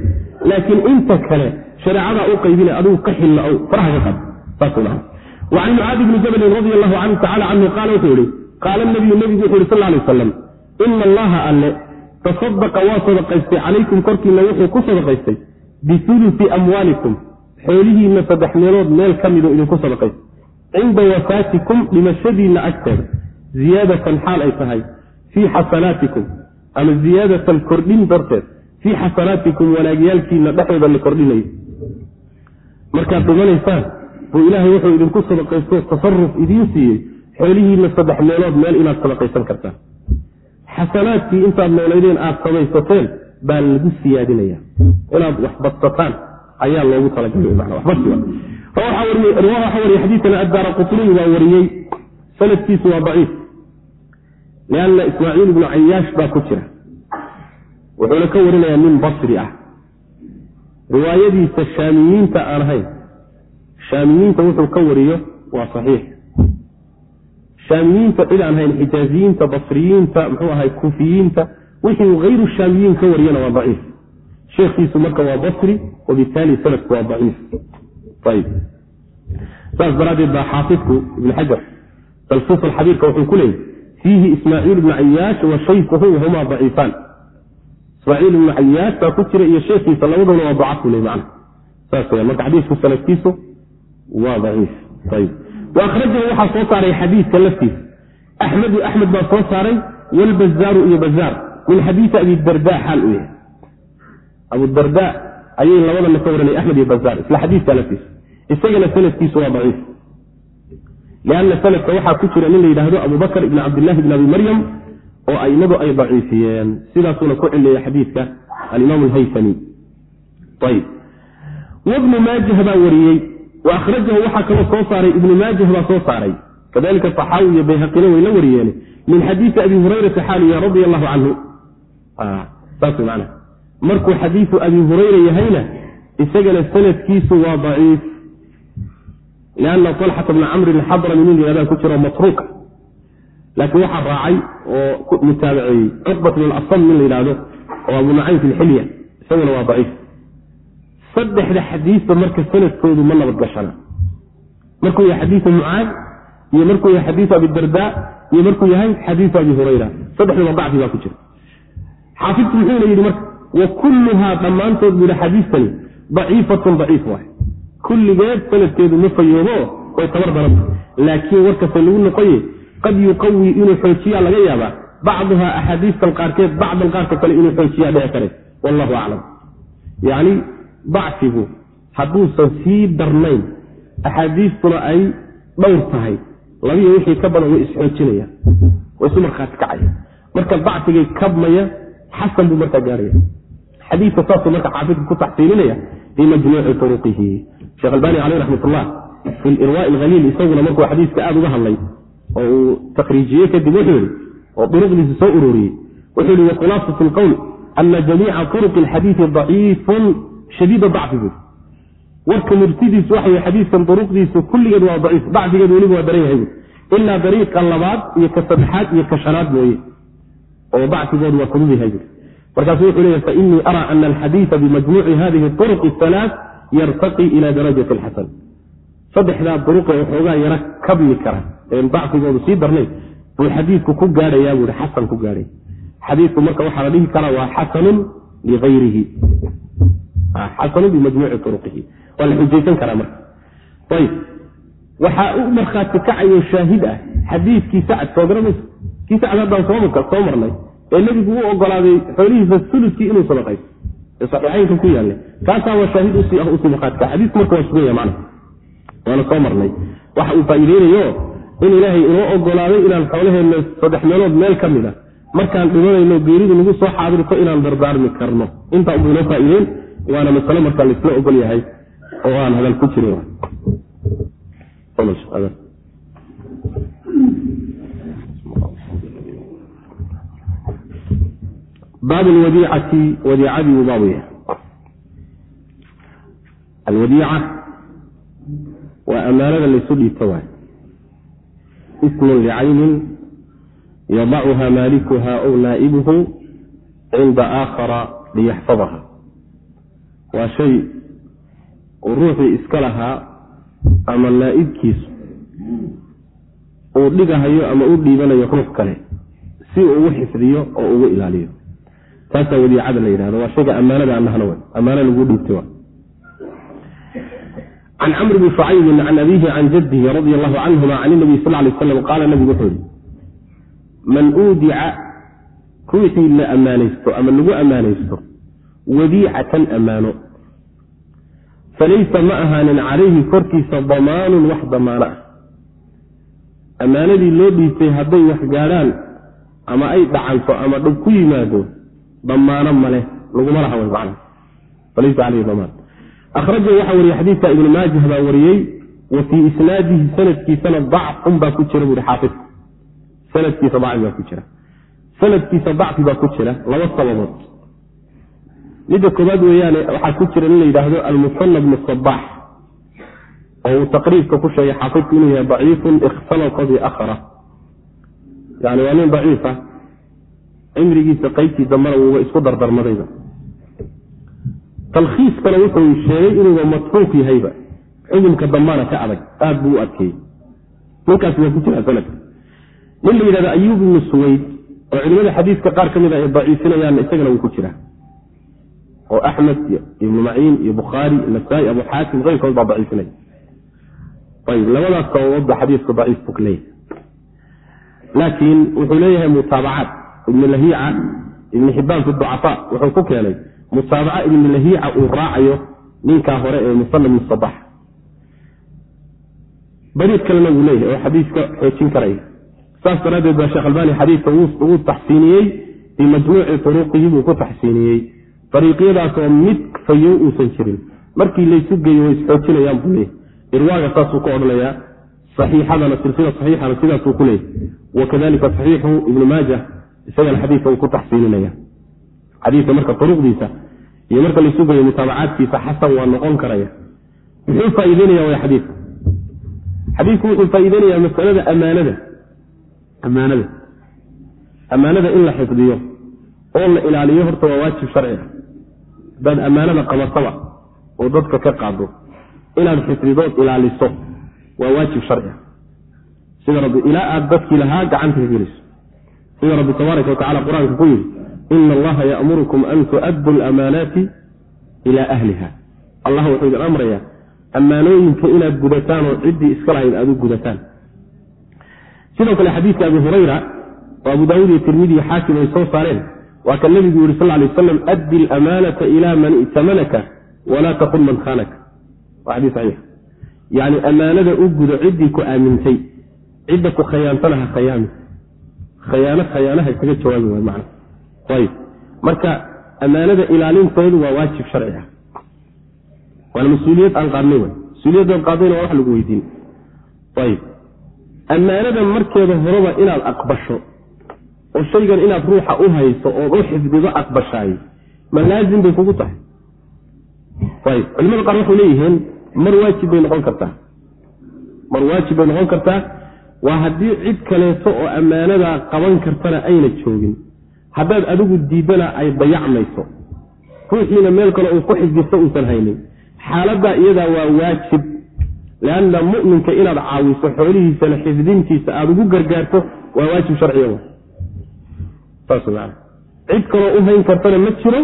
Laakiin inta kale shareecadaa u qaybina adigu ka xilla ow faraha ka maa wacan mucaadi bni jabalin radi allahu canhu tacala canhu qaala wuxuu yihi qaala nabiyu nebigu wuxu yhi sal lay wasalam ina allaha alle tasadaqa waa sadaqaystay calaykum korkiina wuxuu ku sadaqaystay biulusi amwaalikum xoolihiinna saddex meelood meel ka midoo idinku sadaqaysta cinda wafaatikum dhimashadiinna agteeda ziyaadatan xaal ay tahay fii xasanaatikum ama ziyaadatan kordhin darteed. Fii xasanaatikum wanaagyaalkiina dhexdooda la kordhinayo. Markaad dhimanaysaan buu ilaahay wuxuu idinku sadaqaysto tasaruf idiin siiyey xoolihiinna saddex meelood meel inaad sadaqaysan kartaan. Xasanaadkii intaad noolaydeen aad samaysateen baa lagu siyaadinaya inaad wax badsataan ayaa loogu talagalwaxa wariye xadiikan addaara qutniy baa wariyey. Sanadkiisu waa daciif lianna ismaaciil ibnu cayaash baa ku jira wuxuuna ka warinayaa nin basri ah riwaayadiisa shaamiyiinta aan ahayn shaamiyiinta wuxuu ka wariyo waa saxiix shaamiyiinta cid aan ahayn xijaaziyiinta basriyiinta muxuu ahay kuufiyiinta wixii hayru shaamiyiin ka wariyana waa daciif sheekhiisu marka waa basri wabitaali sanadku waa daciif saas daraaddeed baa xaafidku ibn xajar talfiis alxabiirka wuxuu ku leeyay fiihi ismaaciil ibnu cayaash wa shaykuhu wahumaa daciifaan ismaaciil ibnu cayaash baa ku jira iyo sheekhiisa labaduna waa dacaf le man saas w marka xadiisku sanadkiisu waa daciif. Ayb wa akhrajahu waxaa soo saaray xadiidka laftiisa. Axmedu axmed baa soo saaray walbazaaru iyo bazaar min xadiisi abi darda xaal u yahay. Abudarda ayay labadana ka waranay axmed iyo bazaar isla xadiiska laftiisa. Isagana sanadkiisu waa daciif lianna sanadka waxaa ku jira nin la yidhaahdo abubakr ibn cabdillahi ibn abi maryam oo aimadu ay daciifiyeen sidaasuuna ku cileeya xadiidka alimaam alhaytami wabnu maajah baa wariyey wa akhrajahu waxaa kaloo soo saaray ibnu maajah baa soo saaray kadalika saxaawi iyo bayhaqina way la wariyeen min xadiisi abi hurayrata xaaliya radia allahu canhu saas man markuu xadiisu abi hurayra yahayna isagana sanadkiisu waa daciif lianna alxata bna camrin xadrami nin yihahdaa ku jiro matruuka laakiin waxaa raacay oo mutaabaceeyey cuqbat bn asam nin la yidhaahdo oo abu nacaym fi lxilya isaguna waa daciif saddexda xadiisba marka sanadkoodu ma nabadgashana markuu yahay xadiisu mucaad iyo markuu yahay xadiisu abidarda iyo markuu yahay xadiisu abi hurayra saddexdaba dacfi baa ku jira xaafidku muxuuna yidhi marka wa kulluhaa dhammaantood buu xadiistani daciifatun daciif waay kulligeed sanadkeedu ma fayoobo way tabar daranta laakiin warkase lagu noqoye qad yuqawi inuu xoojiyaa laga yaabaa bacduhaa axaadiistan qaarkeed bacdan qaarka kale inuu xoojiyaa dhici kare. Wallahu aclam. Yacni dacfigu hadduusan sii darnayn axaadiistuna ay dhowr tahay. Labiyo wixii ka badan way isxoojinayaan way isu markhaati kacaya. Marka dacfigay kabmaya xasan buu markaa gaaraya. Xadiidka saasuu marka xaafidka ku taxsiilinaya bimajmuuci turuqihi sheekh albani caleyh raxmatullah fi lirwaa alhaliil isaguna markuu xadiiska aada uga hadlay oo uu takriijiyey kadib wuxuu yihi oo duruqdiisa soo ururiyey wuxuu yihi wakhulaasat lqowl ana jamiica turuqi alxadiidi daciifun shadiida dacfi buu warka murtidiisu waxa xadiiskan duruqdiisu kulligeed waa daciif dacfigeed weliba waa daran yahay bu ilaa dariiqa labaad iyo ka saddexaad iyo ka shanaad mooye oo dacfigoodu waa fudud yahay markaasu wuxuu leeyahy fainii araa ana alxadiida bimajmuuci hadihi turuq ahalaa yartaqi ila darajati alxasan saddexdaa duruqee waxoogaa yaro kabmi kara een dacfigoodu sii darnayn buu xadiidku ku gaadhayaa buu xasan ku gaadhay. Xadiidku marka waxaa la dhihi karaa waa xasanun liayrihi xasanun bimajmuuci turuqihi. Waa la xujaysan karaa marka. Ayb waxaa u markhaati kacayo shaahid ah xadiidkii sacad soo garamaysa kii sacad haddaan soo marnay ee nebigu u ogolaaday xoolihiisa suludkii inuu sadaqayso saxiixaynka ku yaallay kaasaa waa shaahid u sii ah kaca xadiisku marka waa suganya macna waana soo marnay. Waxa uu faa'iideynayo in ilaahay inoo ogolaaday inaan xoolaheenna saddex meelood meel ka mid a markaan dhimanayno geeridu nagu soo xaadirto inaan dardaarmi karno. Intaa unbu inoo faa'iideyn waana masale markaa laisla ogol yahay oo aan hadal ku jirin baab lwadiicati wadiicadii buu baabu yahay alwadiica waa amaanada laysu dhiibto waay ismun licaynin yadacuha maalikuha ow naa'ibuhu cinda aakhara liyaxfadaha waa shay uu ruuxii iska lahaa ama naa'ibkiisu uu dhigahayo ama u dhiibanayo ruux kale si uu ugu xifdiyo oo ugu ilaaliyo taasaa wadiicada la yidhahdo waa shayga ammaanada annahna way ammaano lagu dhiibtay waa. Can camr bni shucaybin can abiihi can jaddihi radia allahu canhuma can nabiy sal lay slam qaala nabigu wuxuu yihi man uudica ruuxii la ammaanaysto ama lagu ammaanaysto wadiicatan ammaano falaysa ma ahaanin calayhi korkiisa damaanun wax damaano ah. Ammaanadii loo dhiibtay hadday wax gaadhaan ama ay dhacanto ama dhab ku yimaado damaano male laguma laha way macna falaysa caleyhi damaan akhraja waxaa wariyey xadiidka ibnu maajah baa wariyey wa fii isnaadihi sanadkiisana dacfun baa ku jira buuhi xaafidku. Sanadkiisa dacfi baa ku jira. Sanadkiisa dacfi baa ku jira laba sababood. Midda koobaad weeyaane waxaa ku jira in la yidhaahdo almusana bnu sabaax oo uu taqriibka ku sheegay xaafidku inuu yahay daciifun ikhtalata biakhra yani waa nin daciifa cimrigiisa qaybtii dambana wuuba isku dardarmadayba talkhiiskana wuxuu sheegay inuuba matruuk yahayba xukunka dambana ka adag aad buu u adkeeyey. Ninkaasi waa ku jira sanadka nin la yidhahdo ayuub ibnu suwayd oo culimada xadiiska qaar ka mid a ay daciifinayaan isagana wuu ku jiraa oo axmed iyo ibnu maciin iyo bukhaari nasaa-i abu xaakim keyrkood baa daciifinaya ayb labadaas sababoodba xadiisku daciif buu laakiin wuxuu leeyahay mutaabacaad ibnu lahiica ibnu xibaan fi ducafaa wuxuu ku keenay mutaabaca ibnu lahiica uu raacayo ninkaa hore ee bnu sabax bariid kalena wuu leeyahay oo xadiiska xoojin karaya saas daraaddeed baa sheekh albani xadiidka uu taxsiiniyey bimajmuuci turuqihi buu ku taxsiiniyey. Dariiqyadaasoo mid fayow uusan jirin. Markii laysu geeyo way isxoojinayaan buu leeyahy irwaaga saasuu ka odhanayaa saxiixadana silsila saxiixana sidaasuu ku leeyahy wakadalika saxiixu ibnu maaja isagana xadiidka uu ku taxsiininaya xadiidka marka turuqdiisa iyo marka laysu geeyo mutaabacaadkiisa xasan waa noqon karaya. Muxuu faaideynaya way xadiidka? Xadiidku wuxuu faaiideynayaa masalada amaanada ammaanada. Ammaanada in la xifdiyo oo la ilaaliyo horta waa waajib sharci ah. Haddaad ammaanada qabataba oo dadka ka qaado inaad xifdidood ilaaliso waa waajib sharci ah. Sida rabbi ilaa aad dadkii lahaa gacanta ka geliso sida rabbi tabaaraka wa qur'aanka ku yidhi ina allaha ya'murukum an tu'addu alamaanaati ilaa ahliha. Allah wuxuu idin amrayaa ammaanooyinka inaad gudataan oo ciddii iska lahayd aad u gudataan. Sidoo kale xadiidka abi hurayra oo abu daawuud iyo tirmidi iyo xaakim ay soo saareen waa kan nebigu yihi sal lay aslam addi alamaanata ila man i'tamanaka walaa taqun man khaanaka waa xadiis saxiix. Yacni ammaanada u gudo ciddii ku aamintay cidda ku khayaantana ha khayaami khayaano khayaanaha kaga jawaabi waay macna. Ayb marka ammaanada ilaalintoodu waa waajib sharci ah. Waana mas'uuliyad aan qaadnay way mas'uuliyaddaad qaadayna waa wax lagu weydiin. Ayb ammaanada markeeda horeba inaad aqbasho oo shaygan inaad ruuxa u hayso ood u xifdido aqbashaay ma laazim bay kugu tahay. Ayb culimada qaar waxay leeyihiin mar waajib bay noqon kartaa. Mar waajib bay noqon kartaa waa haddii cid kaleeto oo ammaanadaa qaban kartana ayna joogin. Haddaad adigu diidana ay dayacmayso. Ruuxiina meel kale uu ku xifdisto uusan haynin. Xaaladdaa iyadaa waa waajib. Leanna mu'minka inaad caawiso xoolihiisana xifdintiisa aada ugu gargaarto waa waajib sharciga w saas man cid kaloo u hayn kartana ma jiro.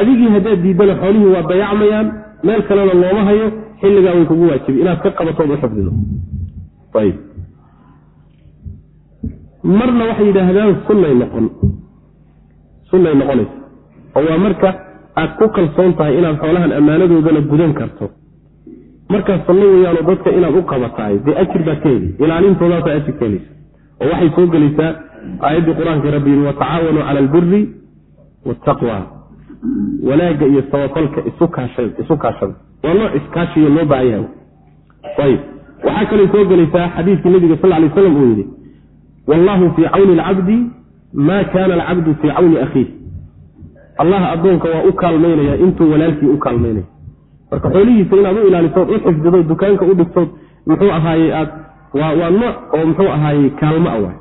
Adigii haddaad diidana xoolihii waa dayacmayaan. Meel kalena looma hayo. Xilligaa way kugu waajibi inaad ka qabatood u xifdido marna waxay yidhaahdaan sunnay noqon sunnay noqonaysa oo waa marka aad ku kalsoon tahay inaad xoolahan ammaanadoodana gudan karto. Markaas sunno weyaanoo dadka inaad u qabataay dee ajir baad ka heli ilaalintoodaasa ajir ka helaysa oo waxay soo gelaysaa aayaddii qur'aanka rabbi yidhi watacaawanuu cala albiri waataqwa wanaagga iyo sabafalka isu kaashada waa nooc iskaashiyo loo baahan yahay. Ayb waxaa kalay soo gelaysaa xadiidkii nabiga sal lay slam uu yidhi wallahu fii cawni alcabdi maa kaana alcabdu fii cawni akhiih allah addoonka waa u kaalmaynaya intuu walaalkii u kaalmaynaya marka xoolihiisa inaad u ilaalisood u xifdidood dukaanka u dhigtood muxuu ahaaye aad waa waa nooc oo muxuu ahaaye kaalmo a waay.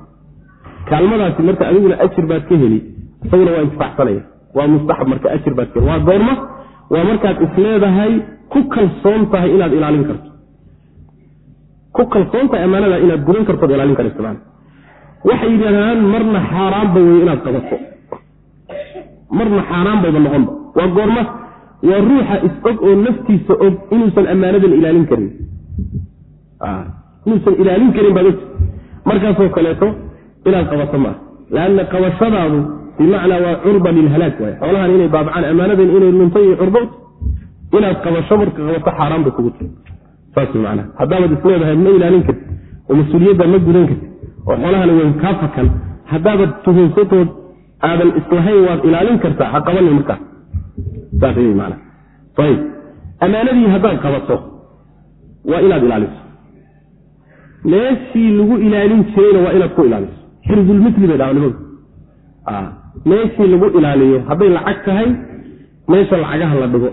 Kaalmadaasi marka adiguna ajir baad ka heli isaguna waa intifacsanaya waa mustaxab marka ajir baad ka heli. Waa goorma waa markaad isleedahay ku kalsoon tahay inaad ilaalin karto. Ku kalsoon tahay ammaanada inaad gudan kartood ilaalin karayso maana waxay yidhahdaan marna xaaraanba wey inaad qabato. Marna xaaraan bayba noqonba waa goorma waa ruuxa is-og oo naftiisa og inuusan ammaanadan ilaalin karin. Inuusan ilaalin karin baad ogta markaasoo kaleeto inaad qabato maaha lanna qabashadaadu bimacnaa waa curba lilhalaag waay xoolahan inay baabacaan ammaanadan inay lunto iyo curbo inaad qabasho marka qabato xaaraan bay kugu tiri saas manaa haddaabaad isleedahay ma ilaalin karti oo mas'uuliyadda ma gudan karti oo xoolahana way kaa fakan. Haddaabaad tuhunsatood aadan islahayn waad ilaalin kartaa ha qabanin markaa. Saas w man ayib. Ammaanadii haddaad qabato waa inaad ilaaliso. Meeshii lagu ilaalin jirayna waa inaad ku ilaaliso. Xirzulmitli bay dhaha nimadu meeshii lagu ilaaliyo hadday lacag tahay meesha lacagaha la dhigo.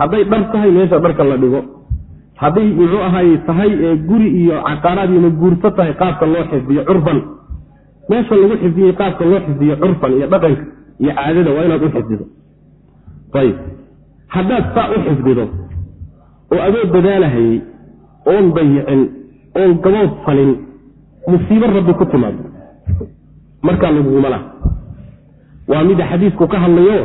Hadday dhar tahay meesha dharka la dhigo hadday muxuu ahaay tahay guri iyo caqaaraad iyo maguurto tahay qaabka loo xifdiyo curfan. Meesha lagu xifdiyey qaabka loo xifdiyo curfan iyo dhaqanka iyo caadada waa inaad u xifdido. Ayib. Haddaad saa u xifdido oo adoo dadaalahayey oon dayicin oon gabood falin musiibo rabbi ku timaado. Markaa laguguma laha. Waa mida xadiisku ka hadlayo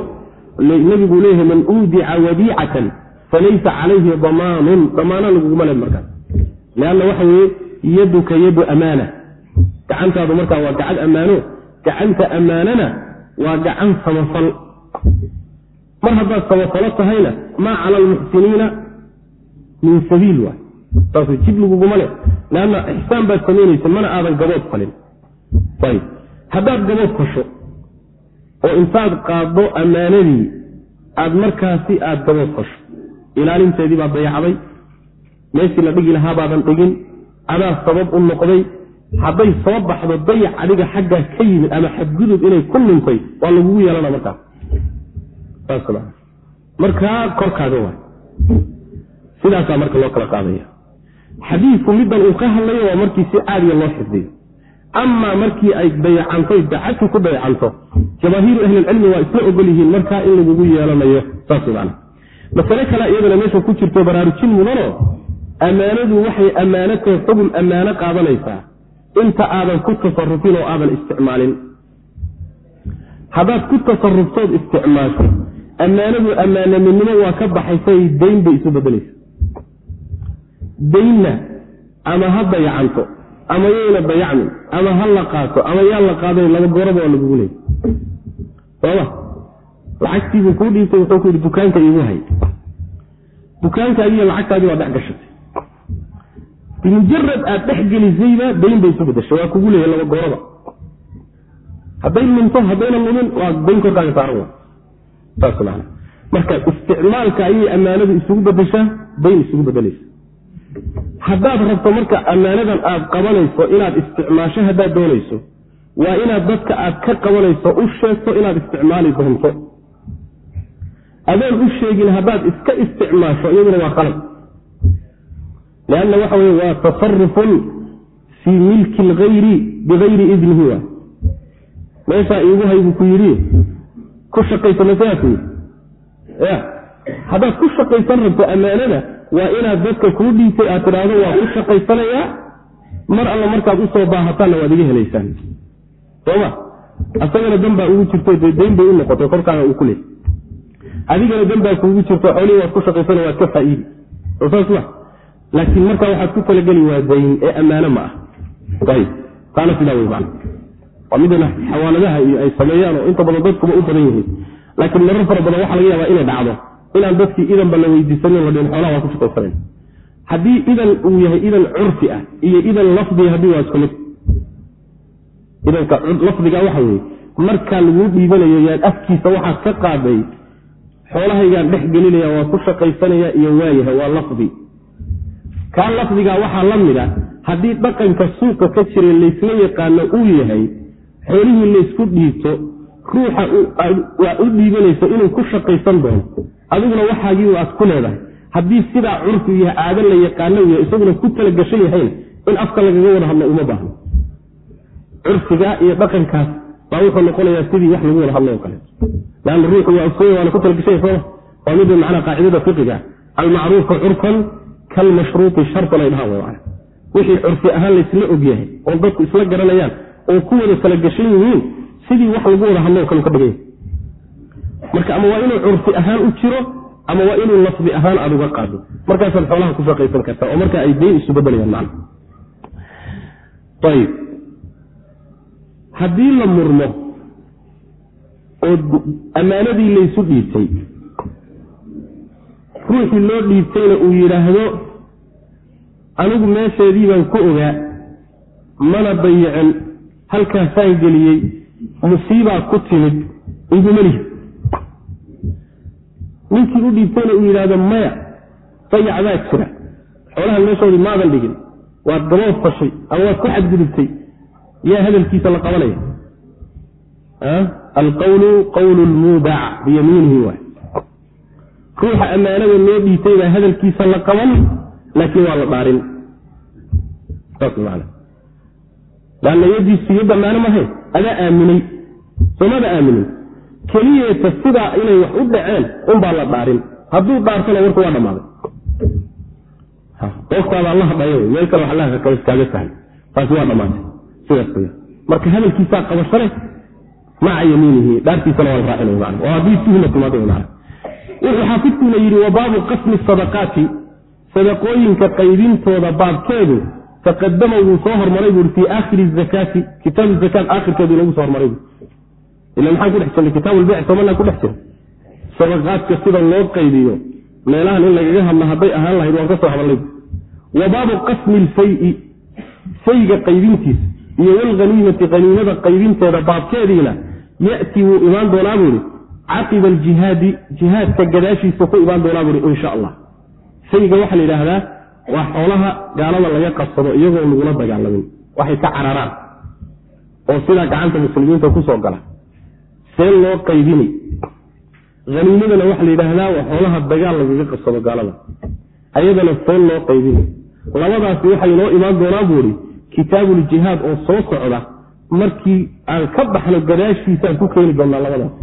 nebigu leeyahay man uudica wadiicatan falaysa calayhi damaanun damaana laguguma le markaas leanna waxa weeye yaduka yadu amaana gacantaadu markaa waa gacan ammaano gacanta ammaanana waa gacan samafal mar haddaad samafalo tahayna maa cala almuxsiniina min sabiil waay saas jib laguguma leh leanna ixsaan baad samaynaysa mana aadan gabood falin ayb haddaad gabood fasho oo intaad qaaddo ammaanadii aad markaasi aad gabood fasho ilaalinteedii baad dayacday meeshii la dhigi lahaa baadan dhigin. Adaa sabab u noqday hadday soo baxdo dayac adiga xaggaa ka yimid ama xadgudub inay ku luntay waa lagugu yeelana markaas markaa korkaaga waay sidaasaa marka loo kala qaadaya. Xadiidku middan uu ka hadlayo waa markii si caadiya loo xifdiyo. Amaa markii ay dayacantoy dacadka ku dayacanto jamaahiiru ahlilcilmi waa isla ogol yihiin markaa in lagugu yeelanayo. Saas man masale kale iyadana meesha ku jirto baraarujin mudano ammaanadu waxay ammaanatahay xugum ammaano qaadanaysaa. Inta aadan ku tasarufin oo aadan isticmaalin. Haddaad ku tasaruftood isticmaasho ammaanadu ammaanaminimo waa ka baxaysay dayn bay isu bedelaysa daynna ama ha dayacanto ama yayna dayacmin ama ha la qaato ama yaa la qaaday laba gooraba waa lagugu leeyay sooma lacagtiibuu kuu dhiibtay wuxuu ku yidhi dukaanka iigu hay. Dukaankaadiiyo lacagtaadii waa dhex gashatay bimujarad aad dhex gelisayba dayn bay isu bedeshay waa kugu leeyahay laba gooraba hadday lunto haddayna lumin waa dayn korkaaga saaran saas man marka isticmaalka ayay ammaanadu isugu bedeshaa dayn isugu bedelaysa haddaad rabto marka ammaanadan aad qabanayso inaad isticmaasho haddaad doonayso waa inaad dadka aad ka qabanayso u sheegto inaad isticmaali doonto adaan u sheegin haddaad iska isticmaasho iyaduna waa qalab leanna waxa weye waa tasarufun fii milki lgayri bigayri idnihi wa meeshaa iigu hay buu ku yidhi ku shaqayso masaku ya haddaad ku shaqaysan rabto ammaanada waa inaad dadka kuu dhiibtay aad tidhaahdo waa ku shaqaysanayaa mar alla markaad u soo baahataanna waad iga helaysaan. Sooma asagana dan baa ugu jirto dee dayn bay u noqotay korkaaga uu ku leey adigana dan baa kuugu jirto xoolihii waad ku shaqaysana waad ka faa'iidi. Oo saas ma laakiin markaa waxaad ku talageli waa dayn ee ammaano ma ah. Ayib taana sidaa wey waa midana xawaaladaha iyo ay sameeyaan oo inta badan dadkuba u badan yihiin. Laakiin marar fara badan waxaa laga yaabaa inay dhacdo. Inaan dadkii idanba la weydiisanin la dhin xoolaha waa ku shaqaysanan haddii idan uu yahay idan curfi ah iyo idan lafdiga haddii waa isku mid. Idanka lafdiga waxa weeye markaa laguu dhiibanayo yaan afkiisa waxaad ka qaaday xoolahaygaan dhex gelinaya waa ku shaqaysanaya iyo waayahay waa lafdi. Kaa lafdigaa waxaa la mid a haddii dhaqanka suuqa ka jira laysla yaqaano uu yahay xoolihii laysku dhiibto ruuxa waa u dhiibanaysa inuu ku shaqaysan doono. Adiguna waxaagii aad ku leedahay. Haddii sidaa curfi iyo aado la yaqaano iyo isaguna ku talagashan yahayna in afka lagaga wada hadlo uma baahno curfiga iyo dhaqankaas baa wuxuu noqonayaa sidii wax lagu wada hadlo o kale. Lanna ruuxu waa isooy waana ku talagashay sooma waa mid macnaa qaacidada fiqiga almacruufu curfan kalmashruuti shartan ay dhahaan w wixii curfi ahaan laysla ogyahay oo dadku isla garanayaan oo ku wada talagashan yihiin sidii wax lagu wada hadlo kale ka dhigay. Marka ama waa inuu curfi ahaan u jiro ama waa inuu lafdi ahaan aad uga qaado. Markaasaad xoolaha ku shaqaysan kartaa oo marka ay dayn isu bedelayaan haddii la murmo oo ammaanadii laysu dhiibtay ruuxii loo dhiibtayna uu yidhaahdo anigu meesheedii baan ku ogaa mana dayicin halkaasaan geliyey musiibaa ku timid igumalihi ninkii u dhiibtayna uu yidhaahdo maya dayac baa jira xoolahan meeshoodii maadan dhigin waad gaboob fashay ama waad ku xadgudubtay yaa hadalkiisa la qabanaya. Alqawlu qawlu lmuudac biyamiinihi waay ruuxa ammaanada loo dhiibtay baa hadalkiisa la qaban laakiin waa la dhaarin. Yad ammaano mahay adaa aaminay. Soomada aaminin keliyeeta sidaa inay wax u dhaceen unbaa la dhaarin. Hadduu dhaartana warku waa dhammaaday. Ooftaada alla hadhayo meel kale wax alla iskaaga sahay taasi waa dhammaatay marka hadalkiisaa qabasho leh maca yamiinihi dhaartiisana waa la raacinay man oo haddii tuhma timaado man wuxuu xaafidkuuna yidhi wa baabu qasmi sadaqaati. Sadaqooyinka qaybintooda baabkeedu taqadama wuu soo hormaray buui fii aakhiri zakaati kitaabu zakaat aakhirkeedu inagu soo hormaray. Ila maxaan ku dhex jirnay kitaabu lbeyc soomana ku dhex jira. Sadaqaadka sida loo qaybiyo meelahan in lagaga hadlo hadday ahaan lahayd waan ka soo hadalnay. Wa baabu qasmi lfayi fayga qaybintiisa iyo walhaniimati haniimada qaybinteeda baabkeediina yati wuu imaan doonaa buuhi caqiba aljihaadi jihaadka gadaashiisa ku imaan doonaa buuhi insha allah. Fayga waxaa la yidhaahdaa waa xoolaha gaalada laga qabsado iyagoo lagula dagaalamin waxay ka cararaan oo sidaa gacanta muslimiinta ku soo gala. See loo qaybinay haniimadana waxaa la yidhaahdaa waa xoolaha dagaal lagaga qabsado gaalada. Ayadana see loo qaybinay labadaasi waxay noo imaan doonaa buuhi kitaabuuljihaad oo soo socda markii aan ka baxno gadaashiisaan ku keeni doonaa labadaas.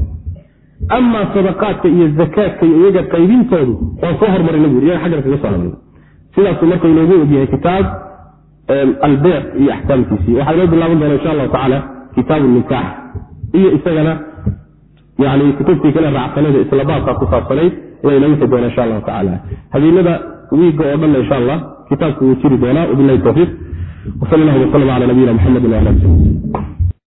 Amaa sadaqaadka iyo zakaadka iyo iyaga qaybintoodu waan soo hormarina bui iyaga xaggan kaga soo hormarina sidaasuu marka inoogu ogyahay kitaab albeyc iyo axkaamtiisii. Waxaa inoo bilaaban doona insha allahu tacaala kitaabu nikaax. Iyo isagana yani kutubtii kale raacsanada isla baabkaa ku saabsanayd ayaa inoo wixi doona insha allahu tacaala. Habeenada wiiga oo dhanna insha allah kitaabku wuu jiri doonaa wabilahi tawfiiq allah wslm cala nabiyina mxamedi wala ali